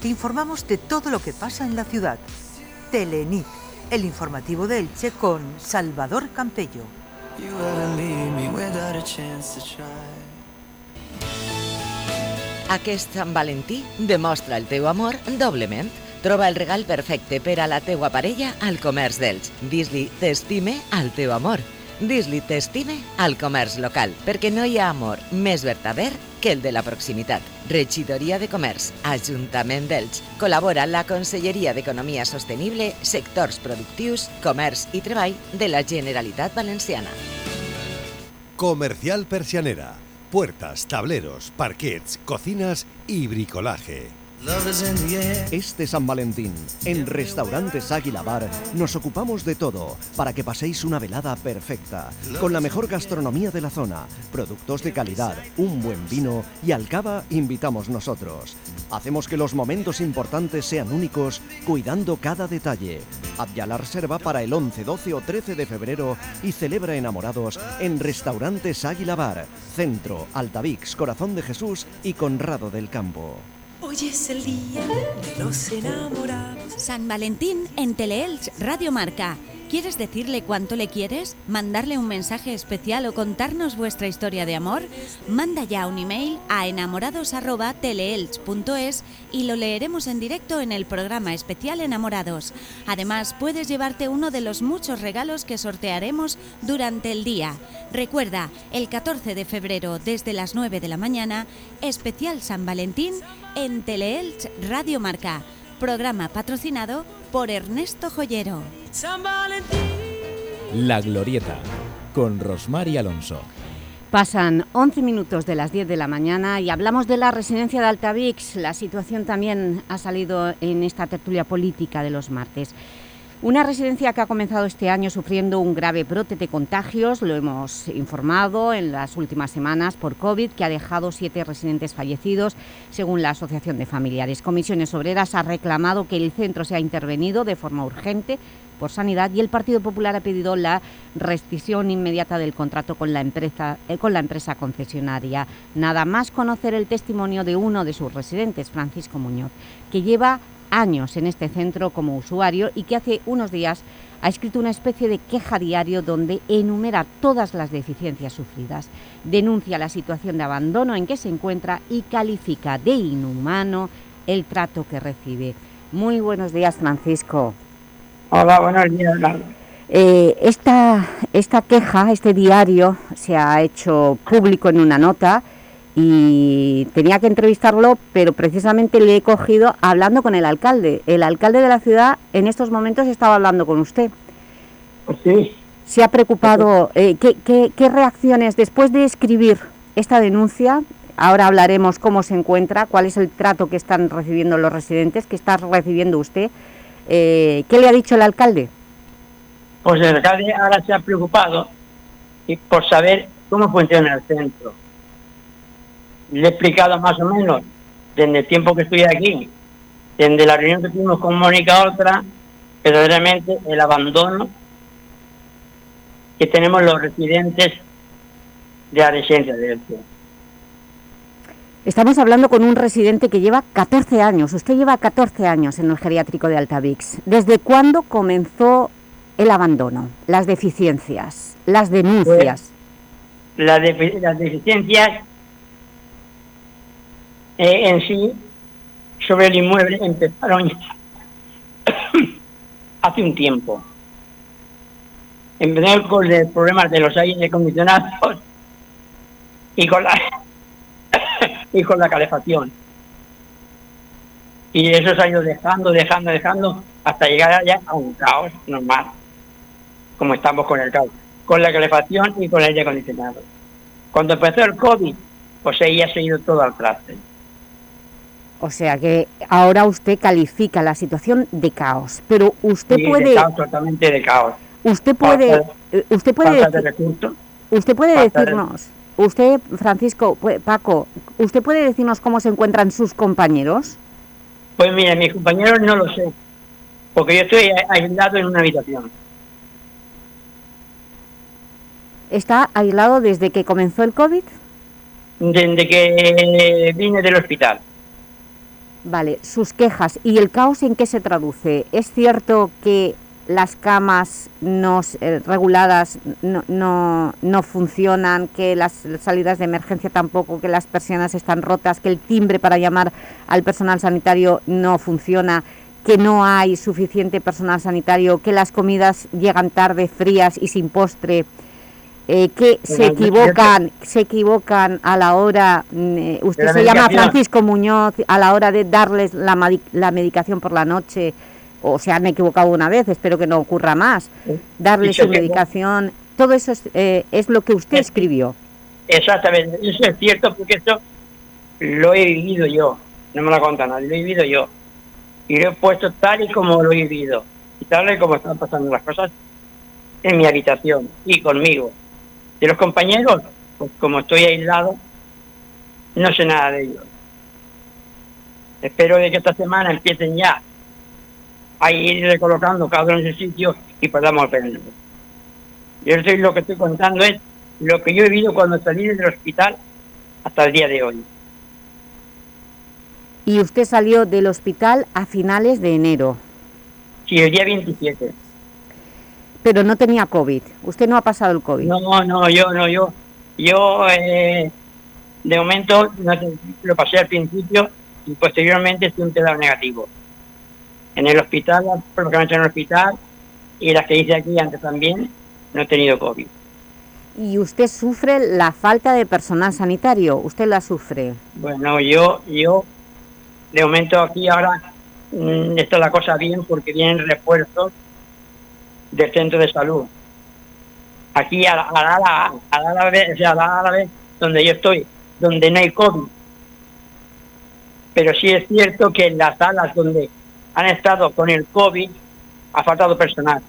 te informamos de todo lo que pasa en la ciudad. Telenit, el informativo de Elche con Salvador Campello. You ever leave me without a chance to try? Aquest Sant Valentí demostra el teu amor doblement. Troba el regal perfecte per a la teua parella al Comerç d'Elx. Dis-li t'estime al teu amor. Dis-li t'estime al comerç local, perquè no hi ha amor més verdader que el de la proximitat. Regidoria de Comerç, Ajuntament d'Elx. Col·labora la Conselleria d'Economia Sostenible, Sectors Productius, Comerç i Treball de la Generalitat Valenciana. Comercial Persianera. Puertas, tableros, parquets, cocinas y bricolaje. Este San Valentín, en Restaurantes Águila Bar, nos ocupamos de todo para que paséis una velada perfecta, con la mejor gastronomía de la zona, productos de calidad, un buen vino y al cava invitamos nosotros. Hacemos que los momentos importantes sean únicos, cuidando cada detalle. Haz ya la reserva para el 11, 12 o 13 de febrero y celebra enamorados en Restaurantes Águila Bar, Centro, Altavix, Corazón de Jesús y Conrado del Campo. Hoy es el día de los enamorados. San Valentín en Teleelch Radio Marca. ¿Quieres decirle cuánto le quieres? ¿Mandarle un mensaje especial o contarnos vuestra historia de amor? Manda ya un email a enamorados.teleelch.es y lo leeremos en directo en el programa especial Enamorados. Además, puedes llevarte uno de los muchos regalos que sortearemos durante el día. Recuerda, el 14 de febrero desde las 9 de la mañana, especial San Valentín en Teleelch Radio Marca. Programa patrocinado por Ernesto Joyero. San Valentín. La Glorieta, con Rosmar y Alonso. Pasan 11 minutos de las 10 de la mañana y hablamos de la residencia de Altavix. La situación también ha salido en esta tertulia política de los martes. Una residencia que ha comenzado este año sufriendo un grave brote de contagios, lo hemos informado en las últimas semanas por COVID, que ha dejado siete residentes fallecidos, según la Asociación de Familiares. Comisiones Obreras ha reclamado que el centro sea intervenido de forma urgente por Sanidad y el Partido Popular ha pedido la rescisión inmediata del contrato con la empresa, eh, con la empresa concesionaria. Nada más conocer el testimonio de uno de sus residentes, Francisco Muñoz, que lleva años en este centro como usuario y que hace unos días ha escrito una especie de queja diario donde enumera todas las deficiencias sufridas, denuncia la situación de abandono en que se encuentra y califica de inhumano el trato que recibe. Muy buenos días, Francisco. Hola, buenos días. Eh, esta, esta queja, este diario, se ha hecho público en una nota y tenía que entrevistarlo, pero precisamente le he cogido hablando con el alcalde. El alcalde de la ciudad en estos momentos estaba hablando con usted. Sí. ¿Se ha preocupado? eh, ¿qué, qué, qué reacciones, después de escribir esta denuncia, ahora hablaremos cómo se encuentra, cuál es el trato que están recibiendo los residentes, que está recibiendo usted, eh, ¿qué le ha dicho el alcalde? Pues el alcalde ahora se ha preocupado y por saber cómo funciona el centro. Le he explicado más o menos, desde el tiempo que estoy aquí, desde la reunión que tuvimos con Mónica Otra, verdaderamente el abandono que tenemos los residentes de la residencia de Elche. Estamos hablando con un residente que lleva 14 años. Usted lleva 14 años en el geriátrico de Altavix. ¿Desde cuándo comenzó el abandono, las deficiencias, las denuncias? Las, defi- las deficiencias eh, en sí sobre el inmueble empezaron hace un tiempo. Empezaron con los problemas de los aires acondicionados y con la y con la calefacción. Y eso se ha ido dejando, dejando, dejando, hasta llegar ya a un caos normal, como estamos con el caos, con la calefacción y con el aire acondicionado. Cuando empezó el COVID, pues ahí ha seguido todo al traste. O sea que ahora usted califica la situación de caos, pero usted Sí, de puede, caos, totalmente de caos. usted puede, Falta- eh, usted puede, falta de deci- recursos. usted puede de- decirnos, usted Francisco, Paco, usted puede decirnos cómo se encuentran sus compañeros. Pues mira, mis compañeros no lo sé, porque yo estoy aislado en una habitación. ¿Está aislado desde que comenzó el COVID? Desde que vine del hospital. Vale, sus quejas y el caos en qué se traduce. ¿Es cierto que las camas no, eh, reguladas no, no, no, funcionan, que las salidas de emergencia tampoco, que las persianas están rotas, que el timbre para llamar al personal sanitario no funciona, que no hay suficiente personal sanitario, que las comidas llegan tarde, frías y sin postre, eh, que se equivocan, se equivocan a la hora, mm, eh, usted se llama Francisco Muñoz, a la hora de darles la, la medicación por la noche, o se han equivocado una vez, espero que no ocurra más, darle su medicación, todo eso es, eh, es lo que usted escribió. Exactamente, eso es cierto porque eso lo he vivido yo, no me lo cuenta nadie, lo he vivido yo. Y lo he puesto tal y como lo he vivido, y tal y como están pasando las cosas en mi habitación y conmigo. De los compañeros, pues como estoy aislado, no sé nada de ellos. Espero de que esta semana empiecen ya a ir recolocando cada uno en su sitio y podamos aprender. Yo estoy, lo que estoy contando es lo que yo he vivido cuando salí del hospital hasta el día de hoy. Y usted salió del hospital a finales de enero. Sí, el día 27. Pero no tenía COVID. ¿Usted no ha pasado el COVID? No, no, yo no, yo. Yo, eh, de momento, lo pasé al principio y posteriormente estoy un quedado negativo en el hospital, por lo que hecho en el hospital, y las que hice aquí antes también, no he tenido COVID. ¿Y usted sufre la falta de personal sanitario? ¿Usted la sufre? Bueno, yo, yo de momento aquí ahora mm, está la cosa bien porque vienen refuerzos del centro de salud. Aquí a la, a la, vez, o sea, a la vez donde yo estoy, donde no hay COVID. Pero sí es cierto que en las salas donde han estado con el COVID, ha faltado personal.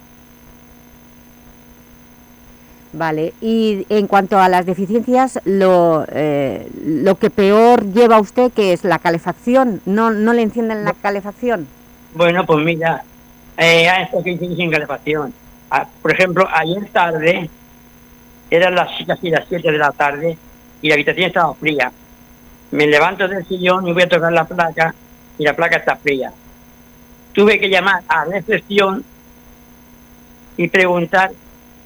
Vale, y en cuanto a las deficiencias, lo, eh, lo que peor lleva usted, que es la calefacción, ¿no, no le encienden la calefacción? Bueno, pues mira, eh, a esto que sin calefacción. Ah, por ejemplo, ayer tarde, eran las casi las 7 de la tarde, y la habitación estaba fría. Me levanto del sillón y voy a tocar la placa, y la placa está fría tuve que llamar a recepción y preguntar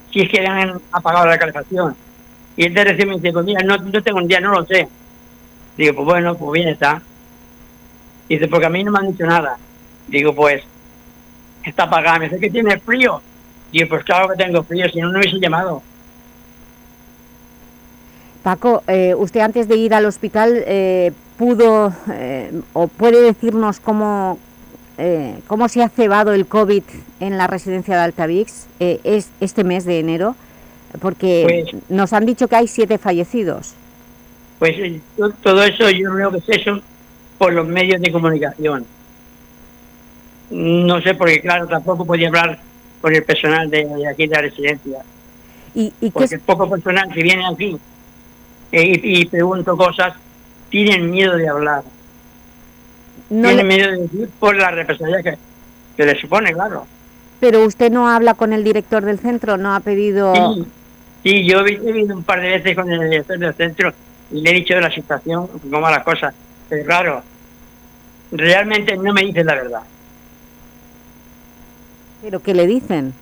si es que han apagado la calefacción. Y el de recepción me dice, pues mira, no, no tengo un día, no lo sé. Digo, pues bueno, pues bien está. Dice, porque a mí no me han dicho nada. Digo, pues, está apagada. Me dice, que tiene frío? Digo, pues claro que tengo frío, si no, no hubiese llamado. Paco, eh, usted antes de ir al hospital eh, pudo eh, o puede decirnos cómo, eh, cómo se ha cebado el COVID en la residencia de Altavix eh, es este mes de enero, porque pues- nos han dicho que hay siete fallecidos. Pues todo eso yo creo que es eso por los medios de comunicación. No sé, porque claro, tampoco podía hablar con el personal de, aquí de la residencia. ¿Y, y porque el poco personal que viene aquí y pregunto cosas, tienen miedo de hablar no tiene miedo de decir por la represalia que, que le supone, claro. Pero usted no habla con el director del centro, no ha pedido... Sí, yo he venido un par de veces con el director del centro y le he dicho de la situación, cómo las cosas. Pero claro, realmente no me dicen la verdad. ¿Pero qué le dicen?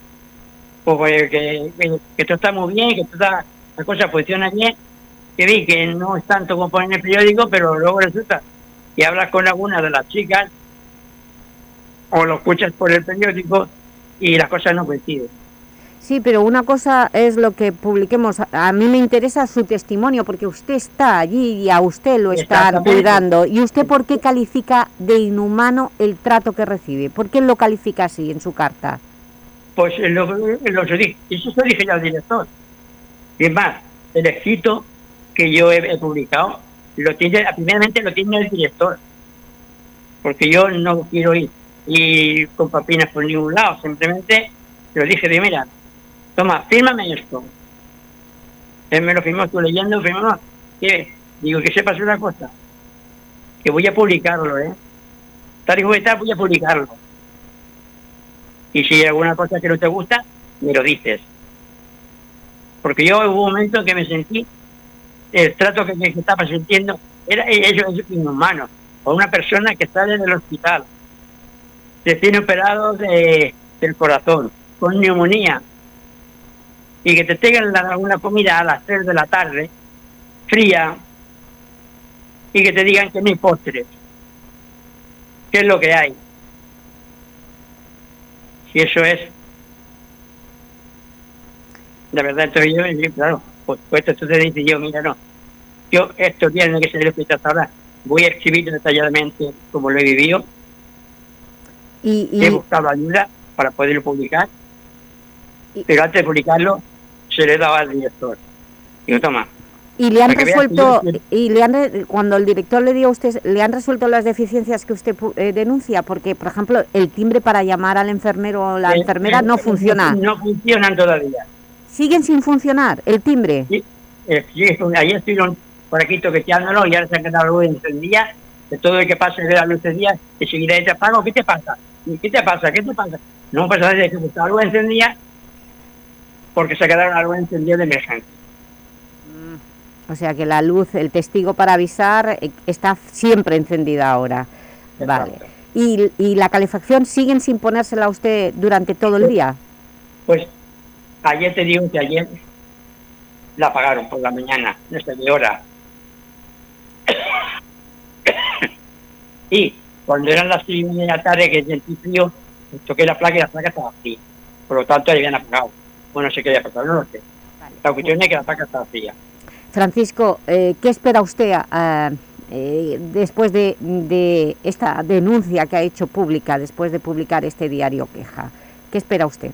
Pues que, que, que todo está muy bien, que toda la cosa funciona bien, que vi que no es tanto como poner en el periódico, pero luego resulta y hablas con alguna de las chicas o lo escuchas por el periódico y las cosas no coinciden. Sí, pero una cosa es lo que publiquemos. A mí me interesa su testimonio porque usted está allí y a usted lo están cuidando. ¿Y usted por qué califica de inhumano el trato que recibe? ¿Por qué lo califica así en su carta? Pues lo, lo, dije, eso se dije ya al director. Y es más, el escrito que yo he publicado lo tiene, primeramente lo tiene el director, porque yo no quiero ir y con papinas por ningún lado, simplemente lo dije de mira, toma, fírmame esto. Él me lo firmó, estoy leyendo, firmó, digo que sepas una cosa, que voy a publicarlo, ¿eh? Tal y como está, voy a publicarlo. Y si hay alguna cosa que no te gusta, me lo dices. Porque yo hubo un momento en que me sentí el trato que, que estaba sintiendo era ellos inhumano. O una persona que sale del hospital, tiene operado de, del corazón, con neumonía y que te tengan la- una comida a las 3 de la tarde, fría, y que te digan que no hay postres. ¿Qué es lo que hay? Si eso es. La verdad, entonces yo, yo, claro, pues, pues esto te dice yo, mira, no. Yo en el que se le explica ahora, voy a escribir detalladamente como lo he vivido. Y, y- He buscado ayuda para poderlo publicar. Pero antes de publicarlo, se le daba al director. Digo, toma. y le han resuelto, yo- y le han, cuando el director le dio a usted, le han resuelto las deficiencias que usted eh, denuncia, porque, por ejemplo, el timbre para llamar al enfermero o la Eh, enfermera eh, no funciona. No, funcionan todavía. ¿Siguen sin funcionar el timbre? Eh, sí, ayer estuvieron por aquí toqueteándolo y ahora se han quedado luz encendida. De todo el que pase de la luz encendida, enseguida te apago. ¿Qué te pasa? ¿Y ¿Qué te pasa? ¿Qué te pasa? No pasa nada, que está la luz encendida porque se quedaron la luz encendida de emergencia. O sea que la luz, el testigo para avisar, eh, está siempre encendida ahora. Vale. ¿Y, ¿Y la calefacción siguen sin ponérsela a usted durante todo el día? Pues ayer te digo que ayer la apagaron por la mañana, no sé qué hora. y cuando eran las seis y media de la tarde, que sentí frío, toqué la placa y la placa estaba fría. Por lo tanto, la habían apagado. Bueno, no sé qué había pasado, no lo sé. La cuestión es que la placa estaba fría. Francisco, eh, ¿qué espera usted ah, eh, después de, de esta denuncia que ha hecho pública, después de publicar este diario queja? ¿Qué espera usted?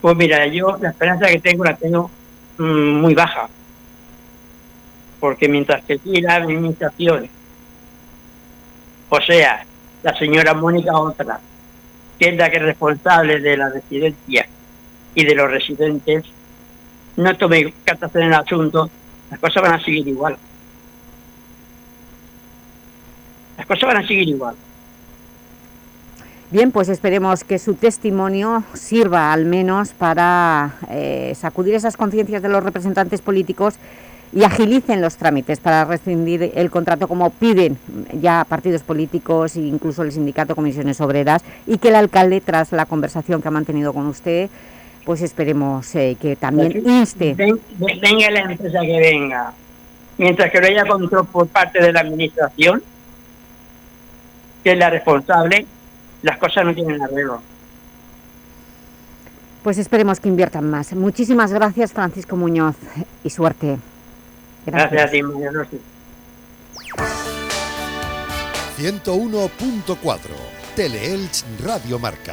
Pues mira, yo la esperanza que tengo la tengo mm, muy baja. Porque mientras que aquí la administración, o sea, la señora Mónica Otra, que es la que es responsable de la residencia y de los residentes, no tome cartas en el asunto, las cosas van a seguir igual. Las cosas van a seguir igual. Bien, pues esperemos que su testimonio sirva al menos para eh, sacudir esas conciencias de los representantes políticos y agilicen los trámites para rescindir el contrato como piden ya partidos políticos e incluso el sindicato Comisiones Obreras y que el alcalde, tras la conversación que ha mantenido con usted, pues esperemos eh, que también inste. Ven- ven- venga la empresa que venga. Mientras que no haya control por parte de la administración, que es la responsable, las cosas no tienen arreglo. Pues esperemos que inviertan más. Muchísimas gracias Francisco Muñoz y suerte. Gracias, a ti, María Rosy. 101.4 Teleelch Radio Marca.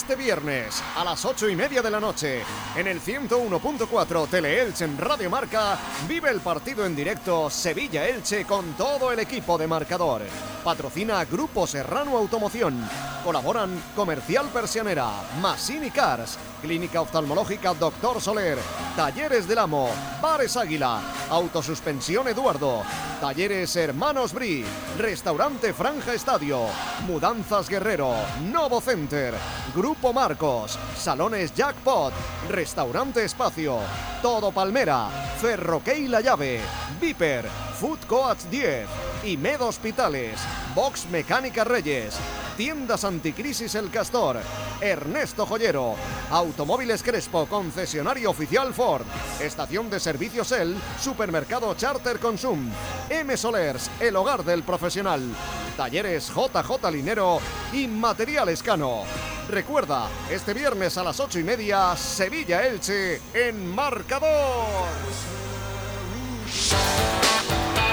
Este viernes a las 8 y media de la noche en el 101.4 Teleelche en Radio Marca vive el partido en directo Sevilla-Elche con todo el equipo de marcador. Patrocina Grupo Serrano Automoción. Colaboran Comercial Persianera, Massini Cars, Clínica Oftalmológica Doctor Soler, Talleres del Amo, Bares Águila, Autosuspensión Eduardo, Talleres Hermanos Bri, Restaurante Franja Estadio, Mudanzas Guerrero, Novo Center, Grupo Marcos, Salones Jackpot, Restaurante Espacio, Todo Palmera, Ferroquey La Llave, Viper, Food Coats 10, Imed Hospitales, Box Mecánica Reyes, Tiendas Anticrisis El Castor, Ernesto Joyero, Automóviles Crespo, concesionario oficial Ford, Estación de Servicios El, Supermercado Charter Consum, M Solers, el hogar del profesional, Talleres JJ Linero y Material Escano. Recuerda, este viernes a las ocho y media, Sevilla Elche en marcador.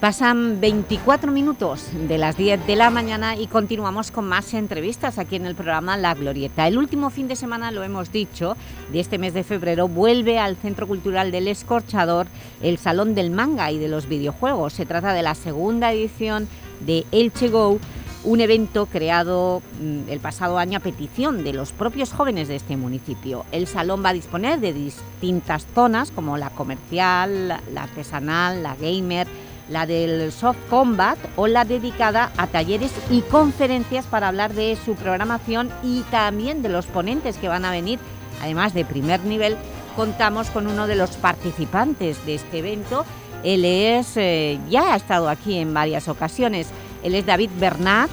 Pasan 24 minutos de las 10 de la mañana y continuamos con más entrevistas aquí en el programa La Glorieta. El último fin de semana, lo hemos dicho, de este mes de febrero, vuelve al Centro Cultural del Escorchador el Salón del Manga y de los Videojuegos. Se trata de la segunda edición de Elche Go, un evento creado mm, el pasado año a petición de los propios jóvenes de este municipio. El salón va a disponer de distintas zonas como la comercial, la la artesanal, la gamer, la del soft combat o la dedicada a talleres y conferencias para hablar de su programación y también de los ponentes que van a venir, además de primer nivel, contamos con uno de los participantes de este evento. Él es, eh, ya ha estado aquí en varias ocasiones, él es David Bernat,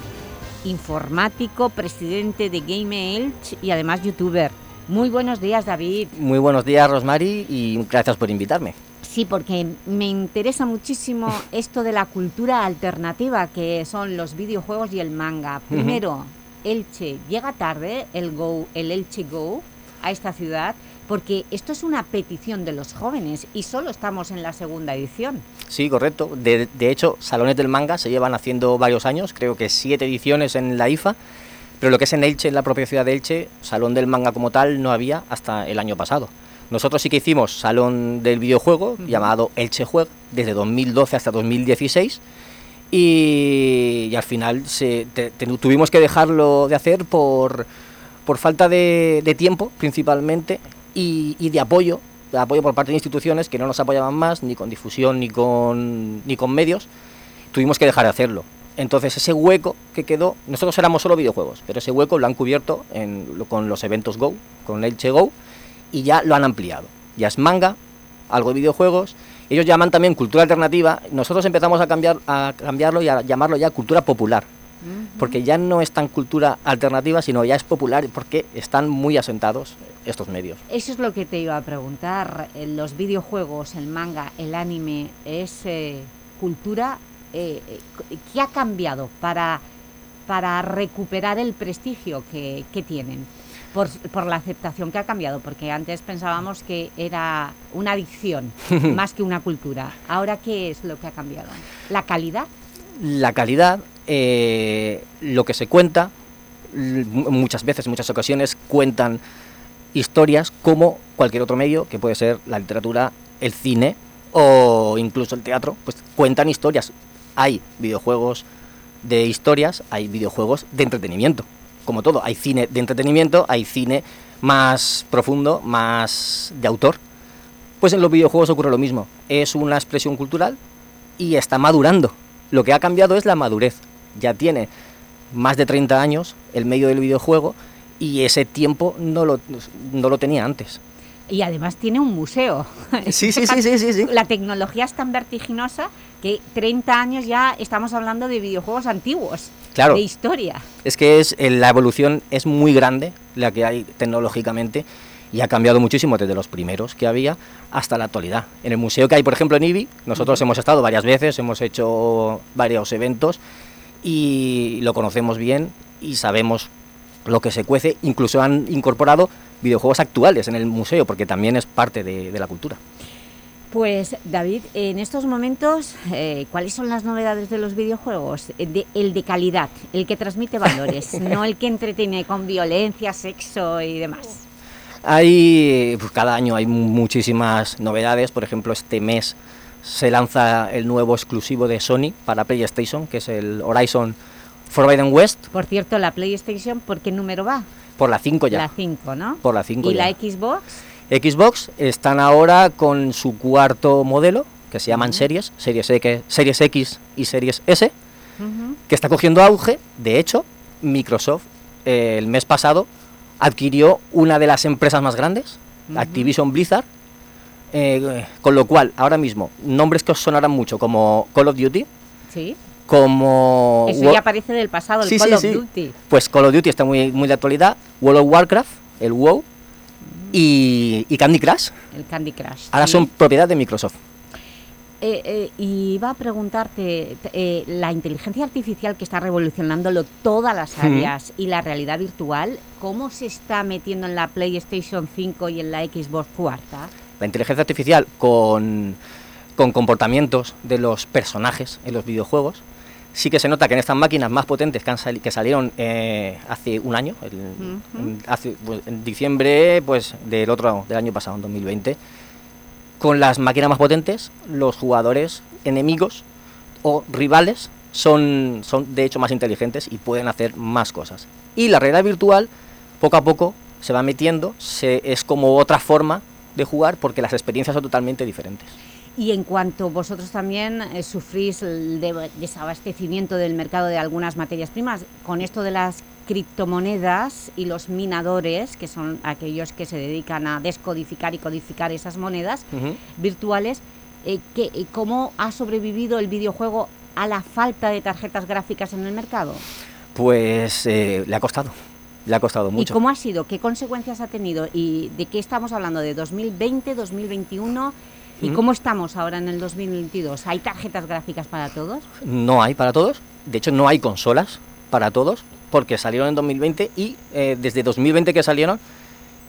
informático, presidente de Game Elch y además youtuber. Muy buenos días, David. Muy buenos días, Rosmary, y gracias por invitarme. Sí, porque me interesa muchísimo esto de la cultura alternativa que son los videojuegos y el manga. Primero, Elche, llega tarde el, Go, el Elche Go a esta ciudad porque esto es una petición de los jóvenes y solo estamos en la segunda edición. Sí, correcto. De, de hecho, Salones del Manga se llevan haciendo varios años, creo que siete ediciones en la IFA, pero lo que es en Elche, en la propia ciudad de Elche, Salón del Manga como tal no había hasta el año pasado. Nosotros sí que hicimos Salón del Videojuego, llamado Elche Jueg, desde 2012 hasta 2016, y, y al final se, te- te- tuvimos que dejarlo de hacer por, por falta de, de tiempo, principalmente, y, y de apoyo, de apoyo por parte de instituciones que no nos apoyaban más, ni con difusión, ni con, ni con medios, tuvimos que dejar de hacerlo. Entonces ese hueco que quedó, nosotros éramos solo videojuegos, pero ese hueco lo han cubierto en- con los eventos Go, con Elche Go, y ya lo han ampliado. Ya es manga, algo de videojuegos, ellos llaman también cultura alternativa, nosotros empezamos a, cambiar, a cambiarlo y a llamarlo ya cultura popular, porque ya no es tan cultura alternativa, sino ya es popular, porque están muy asentados estos medios. Eso es lo que te iba a preguntar. Eh, Los videojuegos, el manga, el anime, es eh, cultura eh, eh, ¿qué ha cambiado para, para recuperar el prestigio que, que tienen? Por, por la aceptación que ha cambiado, porque antes pensábamos que era una adicción más que una cultura. Ahora, ¿qué es lo que ha cambiado? ¿La calidad? la calidad, eh, lo que se cuenta, muchas veces, en muchas ocasiones, cuentan historias como cualquier otro medio, que puede ser la literatura, el cine o incluso el teatro, pues cuentan historias. Hay videojuegos de historias, hay videojuegos de entretenimiento, como todo. Hay cine de entretenimiento, hay cine más profundo, más de autor. Pues en los videojuegos ocurre lo mismo. Es una expresión cultural y está madurando. Lo que ha cambiado es la madurez. Ya tiene más de 30 años el medio del videojuego y ese tiempo no lo, no lo tenía antes. Y además tiene un museo. Sí, sí, sí, sí, sí, sí. La tecnología es tan vertiginosa que 30 años ya estamos hablando de videojuegos antiguos, Claro. de historia. Es que es, eh, la evolución es muy grande, la que hay tecnológicamente, y ha cambiado muchísimo desde los primeros que había hasta la actualidad. En el museo que hay, por ejemplo, en IBI, nosotros hemos estado varias veces, hemos hecho varios eventos y lo conocemos bien y sabemos lo que se cuece. Incluso han incorporado videojuegos actuales en el museo, porque también es parte de, de la cultura. Pues David, en estos momentos, eh, ¿cuáles son las novedades de los videojuegos? De- el de calidad, el que transmite valores, no el que entretiene con violencia, sexo y demás. Hay, pues, cada año hay muchísimas novedades, por ejemplo este mes se lanza el nuevo exclusivo de Sony para PlayStation, que es el Horizon Forbidden West, Por cierto, la PlayStation, ¿por qué número va? Por la 5 ya. La 5, ¿no? Por la 5 ¿Y ya. la Xbox? Xbox están ahora con su cuarto modelo, que se llaman series, series X, series X y series S, que está cogiendo auge. De hecho, Microsoft eh, el mes pasado adquirió una de las empresas más grandes. Activision Blizzard, eh, con lo cual ahora mismo nombres que os sonarán mucho como Call of Duty, Sí. Como Eso ya parece del pasado, el Sí, Call sí, of sí. Duty. pues Call of Duty está muy, muy de actualidad, World of Warcraft, el WoW y, y Candy Crush, El Candy Crush. ahora son propiedad de Microsoft. Eh, eh, y iba a preguntarte, eh, la inteligencia artificial que está revolucionándolo todas las áreas y la realidad virtual, ¿cómo se está metiendo en la PlayStation 5 y en la Xbox cuarta? La inteligencia artificial con, con comportamientos de los personajes en los videojuegos, sí que se nota que en estas máquinas más potentes que, han sali- que salieron eh, hace un año, el- en, hace, pues, en diciembre pues, del otro del año pasado, en 2020, con las máquinas más potentes, los jugadores enemigos o rivales son, son de hecho más inteligentes y pueden hacer más cosas. Y la realidad virtual, poco a poco, se va metiendo, se, es como otra forma de jugar porque las experiencias son totalmente diferentes. Y en cuanto vosotros también eh, sufrís el de- desabastecimiento del mercado de algunas materias primas, con esto de las criptomonedas y los minadores, que son aquellos que se dedican a descodificar y codificar esas monedas virtuales, eh, ¿qué- eh, ¿cómo ha sobrevivido el videojuego a la falta de tarjetas gráficas en el mercado? Pues eh, le ha costado, le ha costado ¿Y mucho. cómo ha sido? ¿Qué consecuencias ha tenido? ¿Y de qué estamos hablando? ¿De 2020, 2021? ¿Y Ujú. cómo estamos ahora en el 2022? ¿Hay tarjetas gráficas para todos? No hay para todos, de hecho no hay consolas para todos, porque salieron en 2020 y eh, desde 2020 que salieron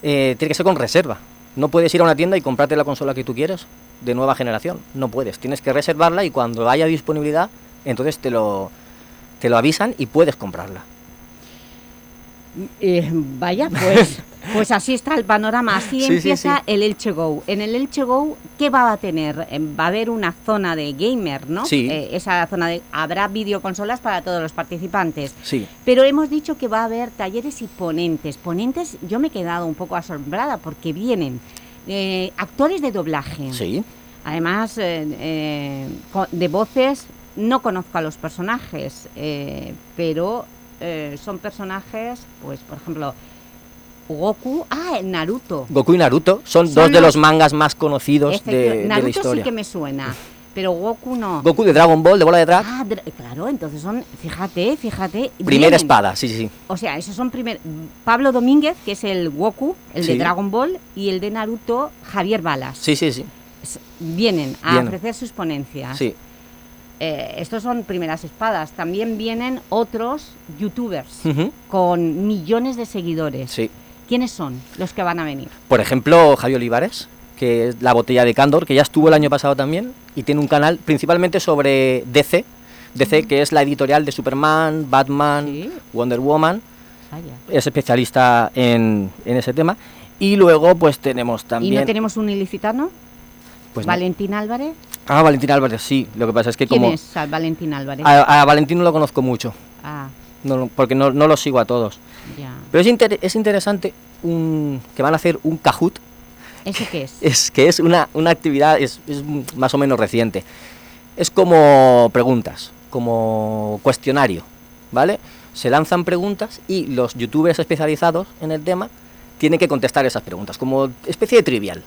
eh, tiene que ser con reserva. No puedes ir a una tienda y comprarte la consola que tú quieres de nueva generación, no puedes, tienes que reservarla y cuando haya disponibilidad, entonces te lo, te lo avisan y puedes comprarla. Eh, vaya, pues, pues así está el panorama, así Sí, sí, empieza sí. el Elche Go. En el Elche Go, ¿qué va a tener? Eh, Va a haber una zona de gamer, ¿no? Sí. Eh, esa zona de... Habrá videoconsolas para todos los participantes. Sí. Pero hemos dicho que va a haber talleres y ponentes. Ponentes, yo me he quedado un poco asombrada porque vienen eh, actores de doblaje. Sí. Además, de voces, no conozco a los personajes, pero eh, son personajes, pues, por ejemplo, Goku, ah, Naruto. Goku y Naruto son, Son dos de los- mangas más conocidos de, de Naruto la historia. sí que me suena, pero Goku no. Goku de Dragon Ball, de bola de drag, Ah, dra- claro, entonces son, fíjate, fíjate. primera vienen. espada, sí, sí, sí. O sea, esos son primer... Pablo Domínguez, que es el Goku, el de. Dragon Ball, y el de Naruto, Javier Balas. Sí, sí, sí. Vienen a ofrecer sus ponencias. sí. Eh, estos son primeras espadas. También vienen otros youtubers con millones de seguidores. Sí. ¿Quiénes son los que van a venir? Por ejemplo, Javi Olivares, que es la botella de Candor, que ya estuvo el año pasado también, y tiene un canal principalmente sobre DC, DC que es la editorial de Superman, Batman, Wonder Woman, Vaya. es especialista en, en ese tema. Y luego pues tenemos ¿Y también... no tenemos un ilicitano? pues, no. ¿Valentín Álvarez? Ah, Valentín Álvarez, sí. Lo que pasa es que ¿Quién como... es Al- Valentín Álvarez? A, a Valentín no lo conozco mucho, Ah, no porque no, no lo sigo a todos. ya. Pero es, inter- es interesante un, que van a hacer un Kahoot, ¿Eso qué es? es que es una, una actividad, es, es más o menos reciente. Es como preguntas, como cuestionario, ¿vale? Se lanzan preguntas y los youtubers especializados en el tema tienen que contestar esas preguntas, como especie de trivial,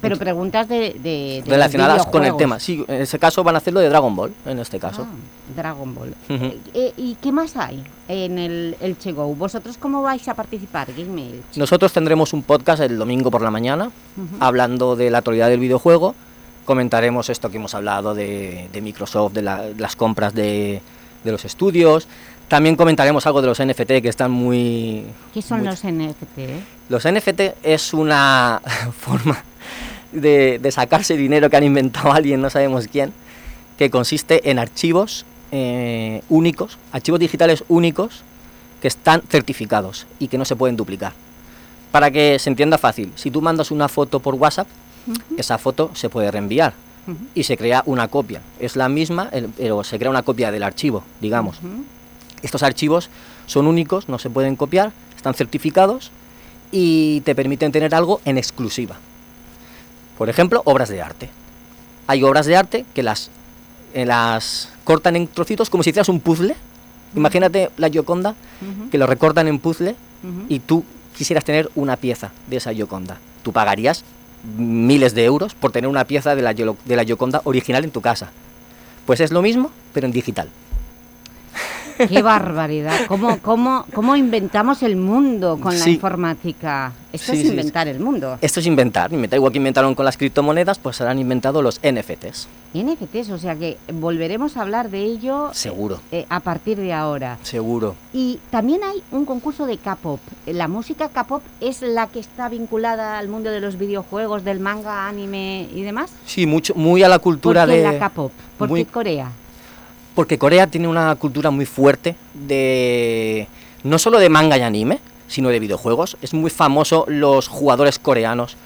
Pero preguntas de, de- de los relacionadas con el tema. Sí, en ese caso van a hacerlo de Dragon Ball, en este caso. Ah, Dragon Ball. Ujú. Eh, ¿Y qué más hay en el, el Che Go? ¿Vosotros cómo vais a participar, Game Elche? Nosotros tendremos un podcast el domingo por la mañana, hablando de la actualidad del videojuego. Comentaremos esto que hemos hablado de, de Microsoft, de, la- las compras de, de los estudios. También comentaremos algo de los NFT que están muy... ¿Qué son muy- los NFT? Los NFT es una forma de, de sacarse dinero que han inventado alguien, no sabemos quién, que consiste en archivos eh, únicos, archivos digitales únicos que están certificados y que no se pueden duplicar. Para que se entienda fácil, si tú mandas una foto por WhatsApp, esa foto se puede reenviar y se crea una copia. Es la misma, pero se crea una copia del archivo, digamos. Estos archivos son únicos, no se pueden copiar, están certificados y te permiten tener algo en exclusiva. Por ejemplo, obras de arte. Hay obras de arte que las, eh, las cortan en trocitos como si hicieras un puzzle Imagínate la Gioconda, que lo recortan en puzzle y tú quisieras tener una pieza de esa Gioconda. Tú pagarías miles de euros por tener una pieza de la, de la Gioconda original en tu casa. Pues es lo mismo, pero en digital. Qué barbaridad. ¿Cómo, cómo, ¿Cómo inventamos el mundo con la informática? Esto Sí, es sí, inventar el mundo. Esto es inventar, inventar. Igual que inventaron con las criptomonedas, pues ahora han inventado los NFTs. NFTs, o sea que volveremos a hablar de ello Seguro, eh, a partir de ahora. seguro. Y también hay un concurso de K-pop. La música K-pop es la que está vinculada al mundo de los videojuegos, del manga, anime y demás. Sí, mucho, muy a la cultura ¿Por qué de... la K-pop? ¿Por muy- qué Corea? Porque Corea tiene una cultura muy fuerte de no solo de manga y anime, sino de videojuegos. Es muy famoso los jugadores coreanos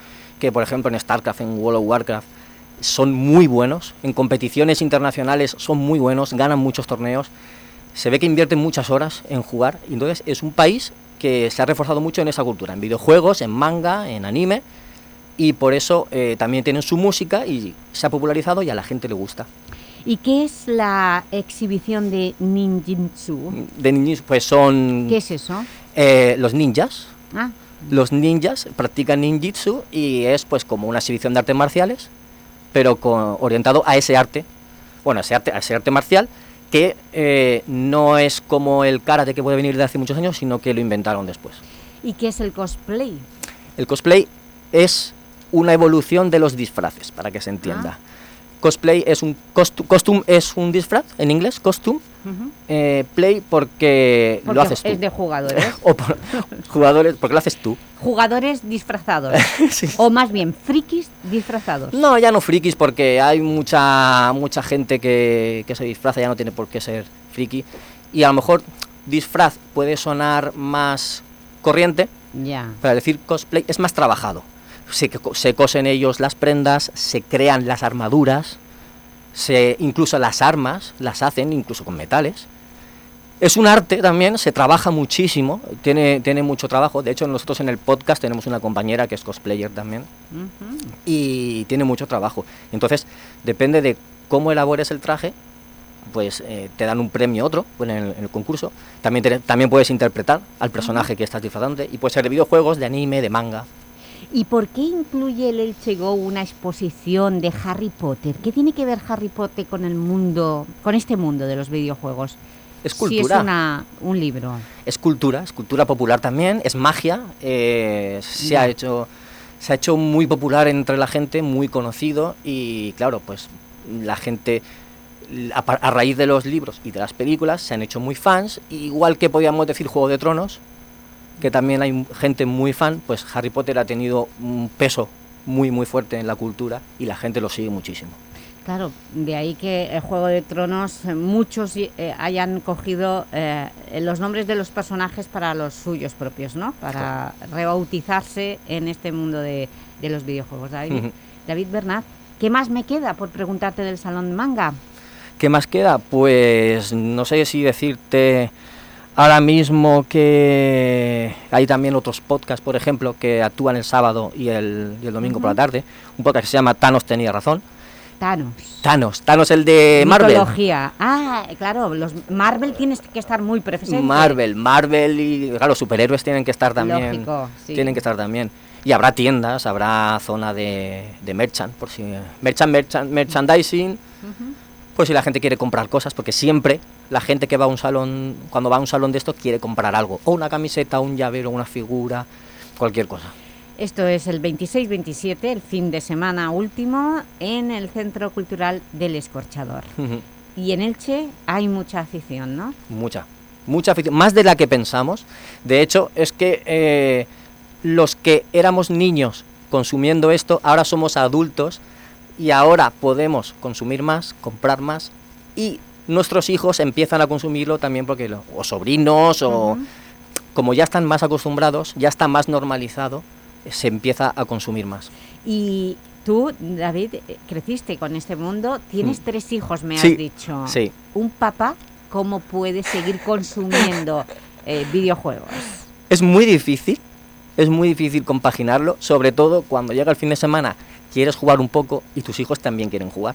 que, por ejemplo, en StarCraft, en World of Warcraft, son muy buenos. En competiciones internacionales son muy buenos, ganan muchos torneos. Se ve que invierten muchas horas en jugar. Entonces es un país que se ha reforzado mucho en esa cultura, en videojuegos, en manga, en anime. Y por eso eh, también tienen su música y se ha popularizado y a la gente le gusta. ¿Y qué es la exhibición de ninjutsu? De niños, pues son ¿Qué es eso? eh, los ninjas. Ah, Los ninjas practican ninjutsu y es pues como una exhibición de artes marciales, pero con- orientado a ese arte, bueno, a ese arte, a ese arte marcial que eh, no es como el karate que puede venir de hace muchos años, sino que lo inventaron después. ¿y qué es el cosplay? El cosplay es una evolución de los disfraces, para que se entienda. Cosplay es un costu- costume es un disfraz en inglés, costume. Eh, play porque, Porque lo haces tú. es de jugadores. o por jugadores porque lo haces tú. Jugadores disfrazados. O más bien, frikis disfrazados. No, ya no frikis porque hay mucha mucha gente que, que se disfraza, ya no tiene por qué ser friki. Y a lo mejor disfraz puede sonar más corriente, Ya. para decir cosplay es más trabajado. Se, co- se cosen ellos las prendas, se crean las armaduras, se, incluso las armas las hacen, incluso con metales. Es un arte también, se trabaja muchísimo, tiene, tiene mucho trabajo. De hecho, nosotros en el podcast tenemos una compañera que es cosplayer también y tiene mucho trabajo. Entonces, depende de cómo elabores el traje, pues eh, te dan un premio otro en el, en el concurso. También, te- también puedes interpretar al personaje que estás disfrazando y puede ser de videojuegos, de anime, de manga. ¿Y por qué incluye el Elche Go una exposición de Harry Potter? ¿Qué tiene que ver Harry Potter con el mundo, con este mundo de los videojuegos? Es cultura. es una, un libro. Es cultura, es cultura popular también, es magia, eh, se, ha hecho, se ha hecho muy popular entre la gente, muy conocido y claro, pues la gente a, a raíz de los libros y de las películas se han hecho muy fans, igual que podíamos decir Juego de Tronos, que también hay gente muy fan, pues Harry Potter ha tenido un peso muy muy fuerte en la cultura y la gente lo sigue muchísimo. Claro, de ahí que el Juego de Tronos eh, muchos eh, hayan cogido eh, los nombres de los personajes para los suyos propios, ¿no? Para rebautizarse en este mundo de, de los videojuegos. David, Ujú. David Bernat, ¿qué más me queda por preguntarte del Salón de Manga? ¿Qué más queda? Pues no sé si decirte ahora mismo que hay también otros podcasts, por ejemplo, que actúan el sábado y el, y el domingo por la tarde. Un podcast que se llama Thanos tenía razón. Thanos. Thanos, Thanos el de Marvel. Mitología. Ah, claro, los Marvel tienes que estar muy presente. Marvel, Marvel y claro, superhéroes tienen que estar también. Lógico, sí. Tienen que estar también. Y habrá tiendas, habrá zona de, de merchant, por si merchant, merchant, merchandising, Ujú. Pues si la gente quiere comprar cosas, porque siempre la gente que va a un salón, cuando va a un salón de esto, quiere comprar algo, o una camiseta, un llavero, una figura, cualquier cosa. Esto es el 26-27, el fin de semana último, en el Centro Cultural del Escorchador. Y en Elche hay mucha afición, ¿no? Mucha, mucha afición, más de la que pensamos. De hecho, es que eh, los que éramos niños consumiendo esto, ahora somos adultos y ahora podemos consumir más, comprar más y nuestros hijos empiezan a consumirlo también porque, lo- o sobrinos, o como ya están más acostumbrados, ya está más normalizado, se empieza a consumir más. Y tú, David, eh, creciste con este mundo, tienes Mm. tres hijos, me Sí, has dicho. sí. Un papá, ¿cómo puede seguir consumiendo eh, videojuegos? Es muy difícil, es muy difícil compaginarlo, sobre todo cuando llega el fin de semana, quieres jugar un poco y tus hijos también quieren jugar.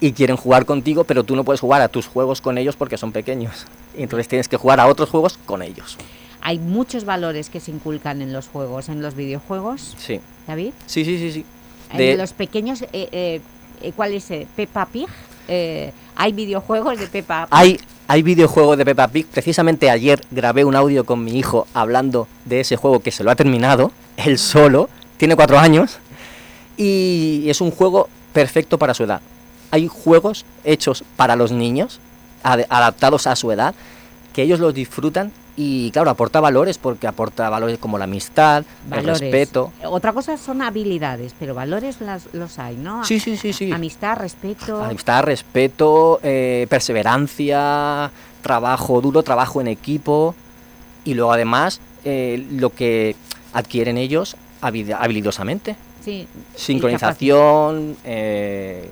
y quieren jugar contigo, pero tú no puedes jugar a tus juegos con ellos porque son pequeños. Y entonces tienes que jugar a otros juegos con ellos. Hay muchos valores que se inculcan en los juegos, en los videojuegos. Sí. David. Sí, sí, sí, sí. En De- los pequeños, eh, eh, eh, ¿cuál es? Peppa Pig. Eh, hay videojuegos de Peppa Pig. Hay, hay videojuegos de Peppa Pig. Precisamente ayer grabé un audio con mi hijo hablando de ese juego que se lo ha terminado, él solo, tiene cuatro años, y es un juego perfecto para su edad. Hay juegos hechos para los niños, ad- adaptados a su edad, que ellos los disfrutan y, claro, aporta valores, porque aporta valores como la amistad, Valores. el respeto. Otra cosa son habilidades, pero valores las, los hay, ¿no? Sí, sí, sí, sí. Amistad, respeto. Amistad, respeto, eh, perseverancia, trabajo duro, trabajo en equipo y luego además eh, lo que adquieren ellos habi- habilidosamente. Sí, Sincronización, eh,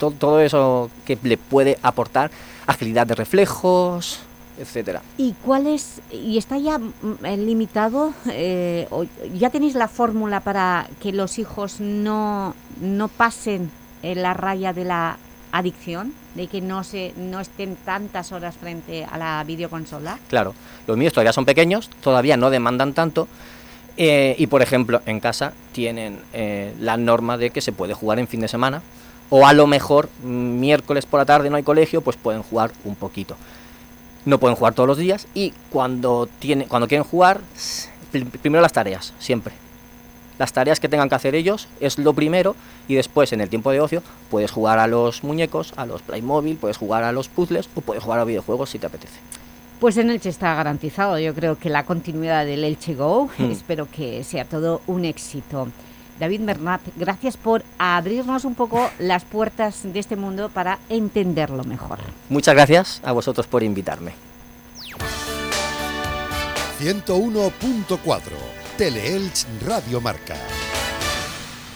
to- todo eso que le puede aportar agilidad de reflejos, etcétera. ¿Y cuál es, y está ya mm, eh, limitado, eh, o ya tenéis la fórmula para que los hijos no, no pasen eh, la raya de la adicción, de que no, se, no estén tantas horas frente a la videoconsola? Claro, los míos todavía son pequeños, todavía no demandan tanto. Eh, y por ejemplo, en casa tienen eh, la norma de que se puede jugar en fin de semana. O a lo mejor mm, miércoles por la tarde no hay colegio, pues pueden jugar un poquito. No pueden jugar todos los días y cuando, tiene, cuando quieren jugar, primero las tareas, siempre. Las tareas que tengan que hacer ellos es lo primero y después en el tiempo de ocio puedes jugar a los muñecos, a los Playmobil, puedes jugar a los puzzles o puedes jugar a videojuegos si te apetece. Pues en Elche está garantizado, yo creo que la continuidad del Elche Go, Hmm. espero que sea todo un éxito. David Bernat, gracias por abrirnos un poco las puertas de este mundo para entenderlo mejor. Muchas gracias a vosotros por invitarme. 101.4 Teleelch Radio Marca.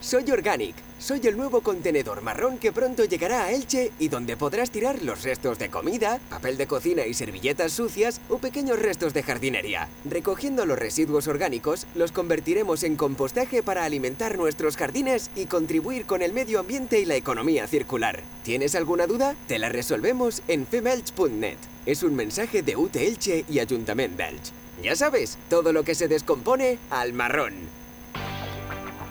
soy Organic. Soy el nuevo contenedor marrón que pronto llegará a Elche y donde podrás tirar los restos de comida, papel de cocina y servilletas sucias o pequeños restos de jardinería. Recogiendo los residuos orgánicos, los convertiremos en compostaje para alimentar nuestros jardines y contribuir con el medio ambiente y la economía circular. ¿Tienes alguna duda? Te la resolvemos en femelch.net. Es un mensaje de UT Elche y Ayuntamiento de Elche. Ya sabes, todo lo que se descompone al marrón.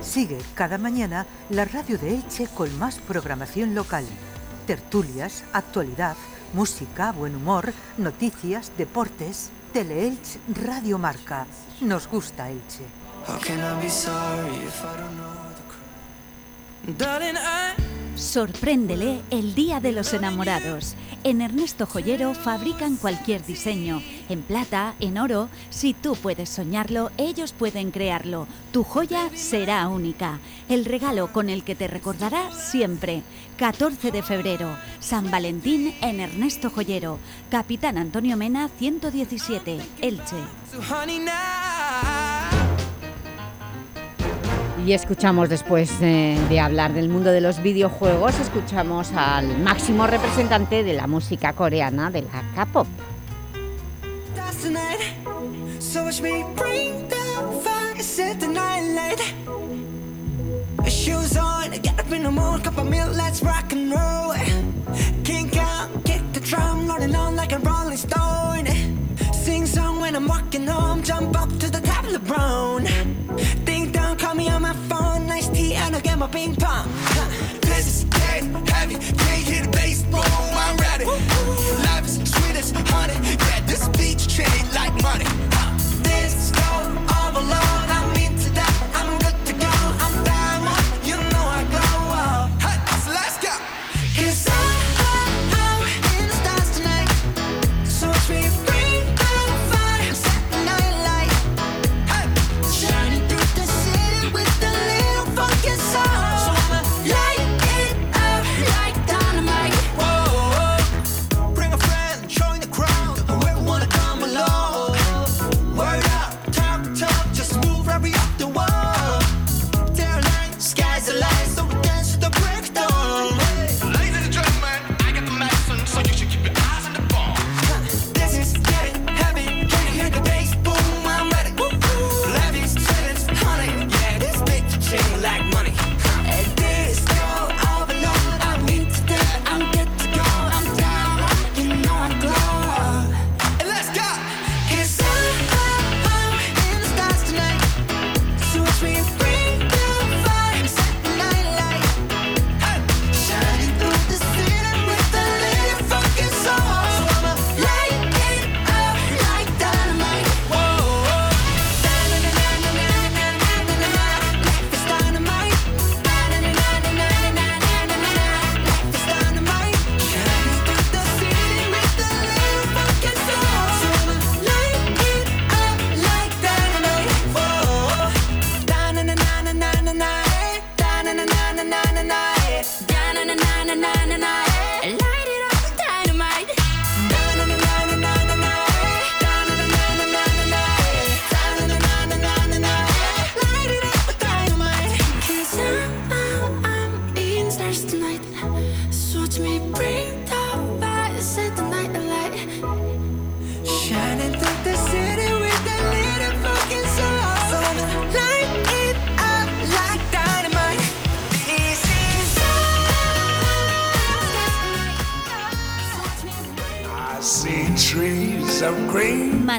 Sigue cada mañana la radio de Elche con más programación local. Tertulias, actualidad, música, buen humor, noticias, deportes. Teleelch Radio Marca. Nos gusta Elche. Sorpréndele el Día de los Enamorados. En Ernesto Joyero fabrican cualquier diseño, en plata, en oro. Si tú puedes soñarlo, ellos pueden crearlo. Tu joya será única. El regalo con el que te recordará siempre. 14 de febrero, San Valentín en Ernesto Joyero. Capitán Antonio Mena, 117, Elche. Y escuchamos después de, de hablar del mundo de los videojuegos, escuchamos al máximo representante de la música coreana, de la K-pop. The of the. Sing song when I'm walking home, jump up to the. Call me on my phone, nice tea, and I'll get my ping pong. This is getting heavy, can't hear the bass, boom, I'm ready. Life is sweet as honey, yeah, this beach chain like money. Huh. This go overload,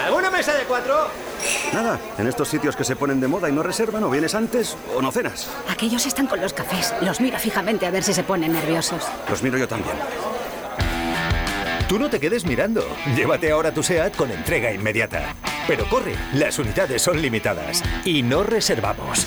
¿Alguna mesa de cuatro? Nada, en estos sitios que se ponen de moda y no reservan, o vienes antes o no cenas. Aquellos están con los cafés. Los miro fijamente a ver si se ponen nerviosos. Los miro yo también. Tú no te quedes mirando. Llévate ahora tu SEAT con entrega inmediata. Pero corre, las unidades son limitadas y no reservamos.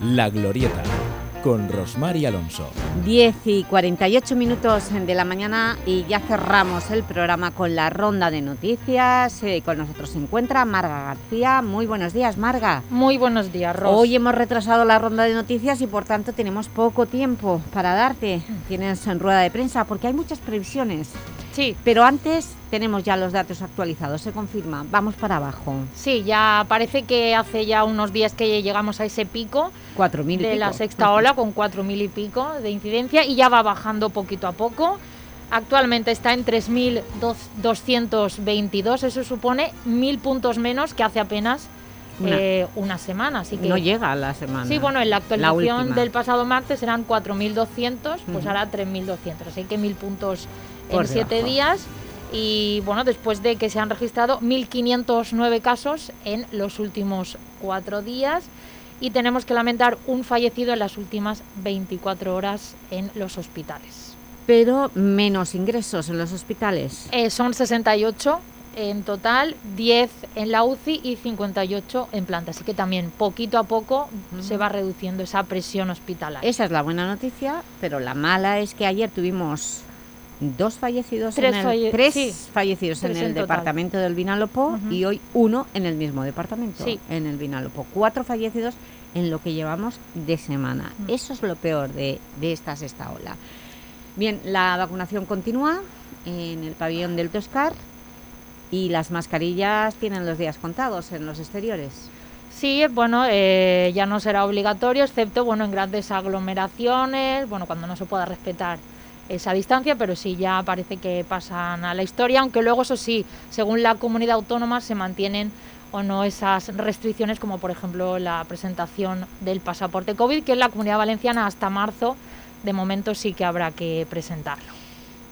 La Glorieta, con Rosmar y Alonso. 10 y 48 minutos de la mañana y ya cerramos el programa con la ronda de noticias. Eh, con nosotros se encuentra Marga García. Muy buenos días, Marga. Muy buenos días, Ros. Hoy hemos retrasado la ronda de noticias y por tanto tenemos poco tiempo para darte. Tienes en rueda de prensa porque hay muchas previsiones. Sí. Pero antes tenemos ya los datos actualizados, se confirma. Vamos para abajo. Sí, ya parece que hace ya unos días que llegamos a ese pico 4.000 y de la sexta ola con 4.000 y pico de incidencia y ya va bajando poquito a poco. Actualmente está en 3.222, eso supone 1.000 puntos menos que hace apenas Una. eh, una semana. Así que No llega a la semana. Sí, bueno, en la actualización del pasado martes eran 4.200, pues Ujú. ahora 3.200. Así que 1.000 puntos Por en 7 debajo. días. y bueno, después de que se han registrado 1.509 casos en los últimos cuatro días y tenemos que lamentar un fallecido en las últimas 24 horas en los hospitales. Pero menos ingresos en los hospitales. Eh, son 68 en total, 10 en la UCI y 58 en planta. Así que también poquito a poco se va reduciendo esa presión hospitalaria. Esa es la buena noticia, pero la mala es que ayer tuvimos dos fallecidos, Tres en el, falle- tres sí, fallecidos en el en departamento del Vinalopó y hoy uno en el mismo departamento, Sí. en el Vinalopó. Cuatro fallecidos en lo que llevamos de semana. Eso es lo peor de, de esta sexta ola. Bien, la vacunación continúa en el pabellón del Toscar y las mascarillas tienen los días contados en los exteriores. Sí, bueno, eh, ya no será obligatorio, excepto bueno, en grandes aglomeraciones, bueno, cuando no se pueda respetar esa distancia, pero sí ya parece que pasan a la historia, aunque luego eso sí, según la comunidad autónoma se mantienen o no esas restricciones, como por ejemplo la presentación del pasaporte COVID, que en la comunidad valenciana hasta marzo, de momento sí que habrá que presentarlo.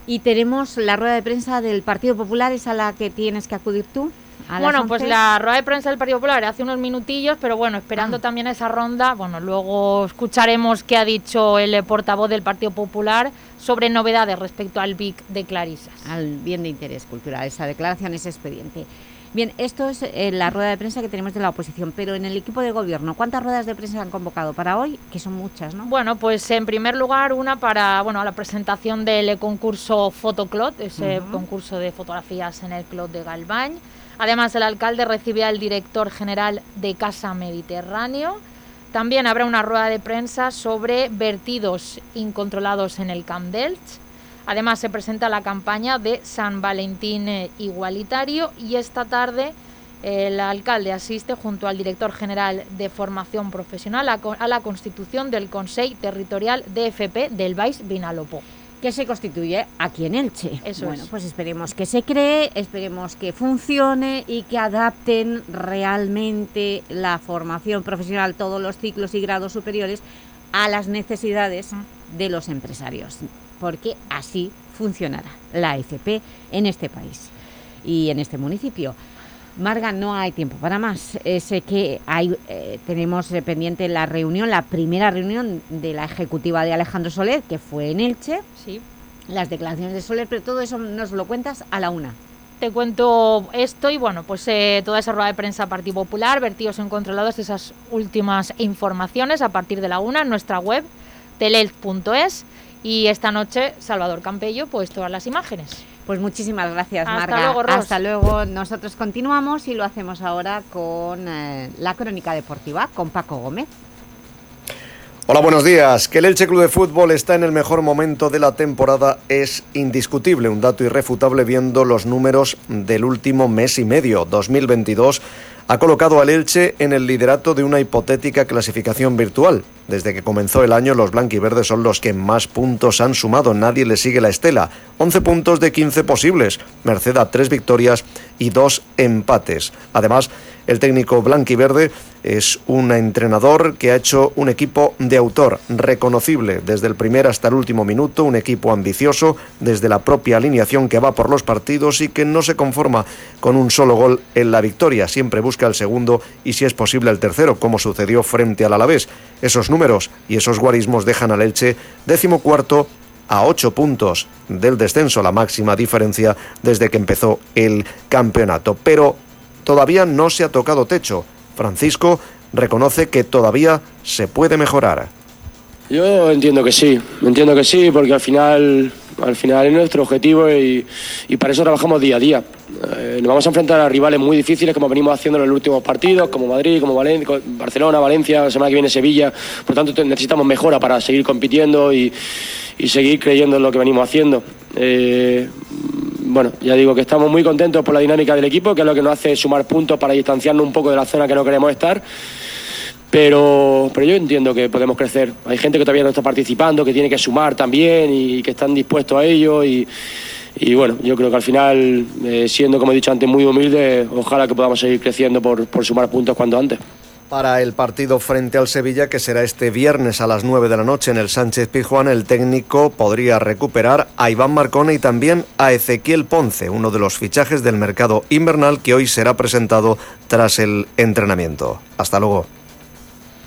Y tenemos la rueda de prensa del Partido Popular, es a la que tienes que acudir tú. Bueno, pues 11. la rueda de prensa del Partido Popular hace unos minutillos, pero bueno, Ah. esperando también esa ronda, bueno, luego escucharemos qué ha dicho el portavoz del Partido Popular sobre novedades respecto al BIC de Clarisas. Al bien de interés cultural, esa declaración, ese expediente. Bien, esto es eh, la rueda de prensa que tenemos de la oposición, pero en el equipo de gobierno, ¿cuántas ruedas de prensa han convocado para hoy? Que son muchas, ¿no? Bueno, pues en primer lugar una para bueno la presentación del concurso Fotoclot, ese concurso de fotografías en el Clot de Galván. Además, el alcalde recibe al director general de Casa Mediterráneo. También habrá una rueda de prensa sobre vertidos incontrolados en el Camp. Además, se presenta la campaña de San Valentín eh, Igualitario y esta tarde el alcalde asiste junto al director general de formación profesional a, la constitución del Consejo Territorial de FP del Baix Vinalopó. Que se constituye aquí en Elche. Eso bueno, es. pues esperemos que se cree, esperemos que funcione y que adapten realmente la formación profesional, todos los ciclos y grados superiores, a las necesidades de los empresarios, porque así funcionará la FP en este país y en este municipio. Marga, no hay tiempo para más. Eh, sé que hay, eh, tenemos eh, pendiente la reunión, la primera reunión de la ejecutiva de Alejandro Soler, que fue en Elche. Sí. Las declaraciones de Soler, pero todo eso nos lo cuentas a la una. Te cuento esto y bueno, pues eh, toda esa rueda de prensa Partido Popular, vertidos incontrolados, esas últimas informaciones a partir de la una en nuestra web, telelz.es y esta noche Salvador Campello, pues todas las imágenes. Pues muchísimas gracias, Hasta Marga. luego, Ros. Hasta luego. Nosotros continuamos y lo hacemos ahora con eh, la crónica deportiva, con Paco Gómez. Hola, buenos días. Que el Elche Club de Fútbol está en el mejor momento de la temporada es indiscutible, un dato irrefutable viendo los números del último mes y medio. 2022 ha colocado al Elche en el liderato de una hipotética clasificación virtual. Desde que comenzó el año, los blanquiverdes son los que más puntos han sumado. Nadie le sigue la estela. 11 puntos de 15 posibles, merced a 3 victorias y 2 empates. Además, el técnico blanquiverde es un entrenador que ha hecho un equipo de autor reconocible desde el primer hasta el último minuto, un equipo ambicioso desde la propia alineación que va por los partidos y que no se conforma con un solo gol en la victoria, siempre busca el segundo y si es posible el tercero, como sucedió frente al Alavés. Esos números y esos guarismos dejan al Elche décimo cuarto a 8 puntos del descenso, la máxima diferencia desde que empezó el campeonato. Pero todavía no se ha tocado techo. Francisco reconoce que todavía se puede mejorar. Yo entiendo que sí, entiendo que sí, porque al final, al final es nuestro objetivo y, para eso trabajamos día a día. Eh, nos vamos a enfrentar a rivales muy difíciles como venimos haciendo en los últimos partidos, como Madrid, como Valen- Barcelona, Valencia, la semana que viene Sevilla. Por tanto, necesitamos mejora para seguir compitiendo y, y seguir creyendo en lo que venimos haciendo. Eh, bueno, ya digo que estamos muy contentos por la dinámica del equipo, que es lo que nos hace sumar puntos para distanciarnos un poco de la zona que no queremos estar. Pero, pero yo entiendo que podemos crecer. Hay gente que todavía no está participando, que tiene que sumar también y que están dispuestos a ello. Y, y bueno, yo creo que al final, eh, siendo como he dicho antes muy humilde, ojalá que podamos seguir creciendo por, por sumar puntos cuanto antes. Para el partido frente al Sevilla, que será este viernes a las 9 de la noche en el Sánchez Pizjuán, el técnico podría recuperar a Iván Marcone y también a Ezequiel Ponce, uno de los fichajes del mercado invernal que hoy será presentado tras el entrenamiento. Hasta luego.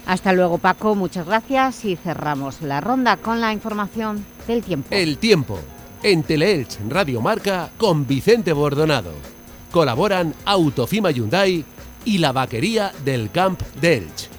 Hasta luego, Paco. Muchas gracias y cerramos la ronda con la información del tiempo. El tiempo. En Teleelch Radio Marca con Vicente Bordonado. Colaboran Autofima Hyundai y la vaquería del Camp d'Elch.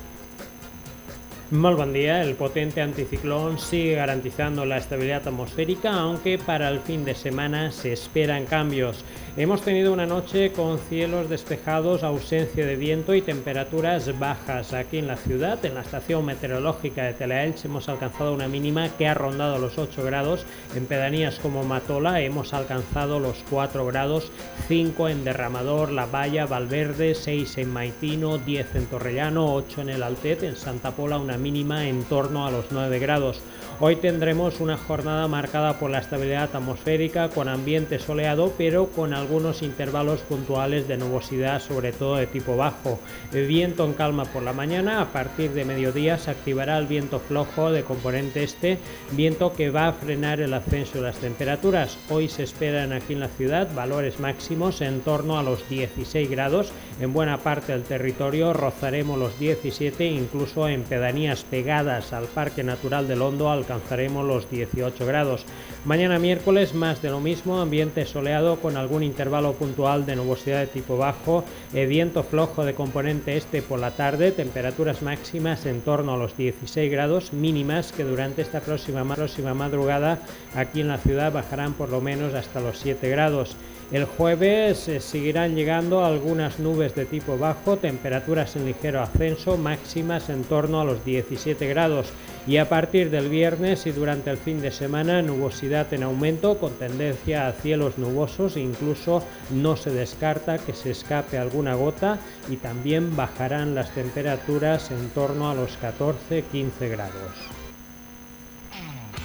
Muy buen día. El potente anticiclón sigue garantizando la estabilidad atmosférica, aunque para el fin de semana se esperan cambios. Hemos tenido una noche con cielos despejados, ausencia de viento y temperaturas bajas. Aquí en la ciudad, en la estación meteorológica de Telaelch, hemos alcanzado una mínima que ha rondado los 8 grados. En pedanías como Matola hemos alcanzado los 4 grados, 5 en Derramador, La Valla, Valverde, 6 en Maitino, 10 en Torrellano, 8 en el Altet, en Santa Pola una mínima en torno a los 9 grados. Hoy tendremos una jornada marcada por la estabilidad atmosférica con ambiente soleado pero con algunos intervalos puntuales de nubosidad sobre todo de tipo bajo. El viento en calma por la mañana, a partir de mediodía se activará el viento flojo de componente este, viento que va a frenar el ascenso de las temperaturas. Hoy se esperan aquí en la ciudad valores máximos en torno a los 16 grados, en buena parte del territorio rozaremos los 17 incluso en pedanías pegadas al Parque Natural del Hondo alcanzaremos los 18 grados. Mañana miércoles más de lo mismo, ambiente soleado con algún intervalo puntual de nubosidad de tipo bajo, eh, viento flojo de componente este por la tarde, temperaturas máximas en torno a los 16 grados, mínimas que durante esta próxima, próxima madrugada aquí en la ciudad bajarán por lo menos hasta los 7 grados. El jueves eh, seguirán llegando algunas nubes de tipo bajo, temperaturas en ligero ascenso, máximas en torno a los 17 grados. Y a partir del viernes y durante el fin de semana, nubosidad en aumento con tendencia a cielos nubosos, incluso no se descarta que se escape alguna gota y también bajarán las temperaturas en torno a los 14-15 grados.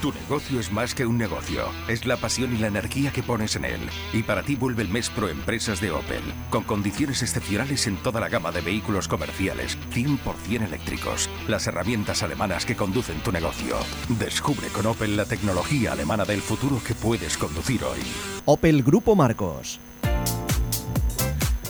Tu negocio es más que un negocio, es la pasión y la energía que pones en él. Y para ti vuelve el mes Pro Empresas de Opel, con condiciones excepcionales en toda la gama de vehículos comerciales, 100% eléctricos, las herramientas alemanas que conducen tu negocio. Descubre con Opel la tecnología alemana del futuro que puedes conducir hoy. Opel Grupo Marcos.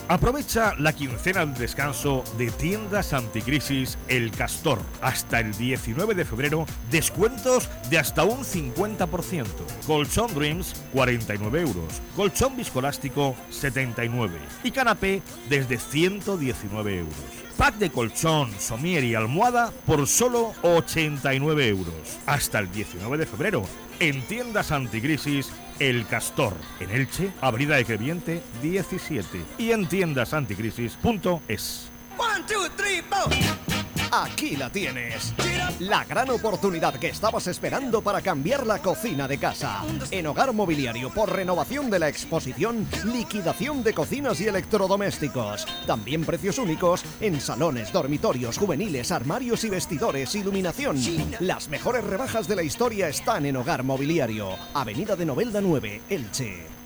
Aprovecha la quincena de descanso de tiendas anticrisis El Castor. Hasta el 19 de febrero, descuentos de hasta un 50%. Colchón Dreams, 49 euros. Colchón viscolástico, 79. Y canapé desde 119 euros. Pack de colchón, somier y almohada por solo 89 euros. Hasta el 19 de febrero. En tiendas anticrisis El Castor. En Elche, Avenida de Creviente 17. Y en tiendasanticrisis.es. Aquí la tienes. La gran oportunidad que estabas esperando para cambiar la cocina de casa. En Hogar Mobiliario, por renovación de la exposición, liquidación de cocinas y electrodomésticos. También precios únicos en salones, dormitorios, juveniles, armarios y vestidores, iluminación. Las mejores rebajas de la historia están en Hogar Mobiliario. Avenida de Novelda 9, Elche.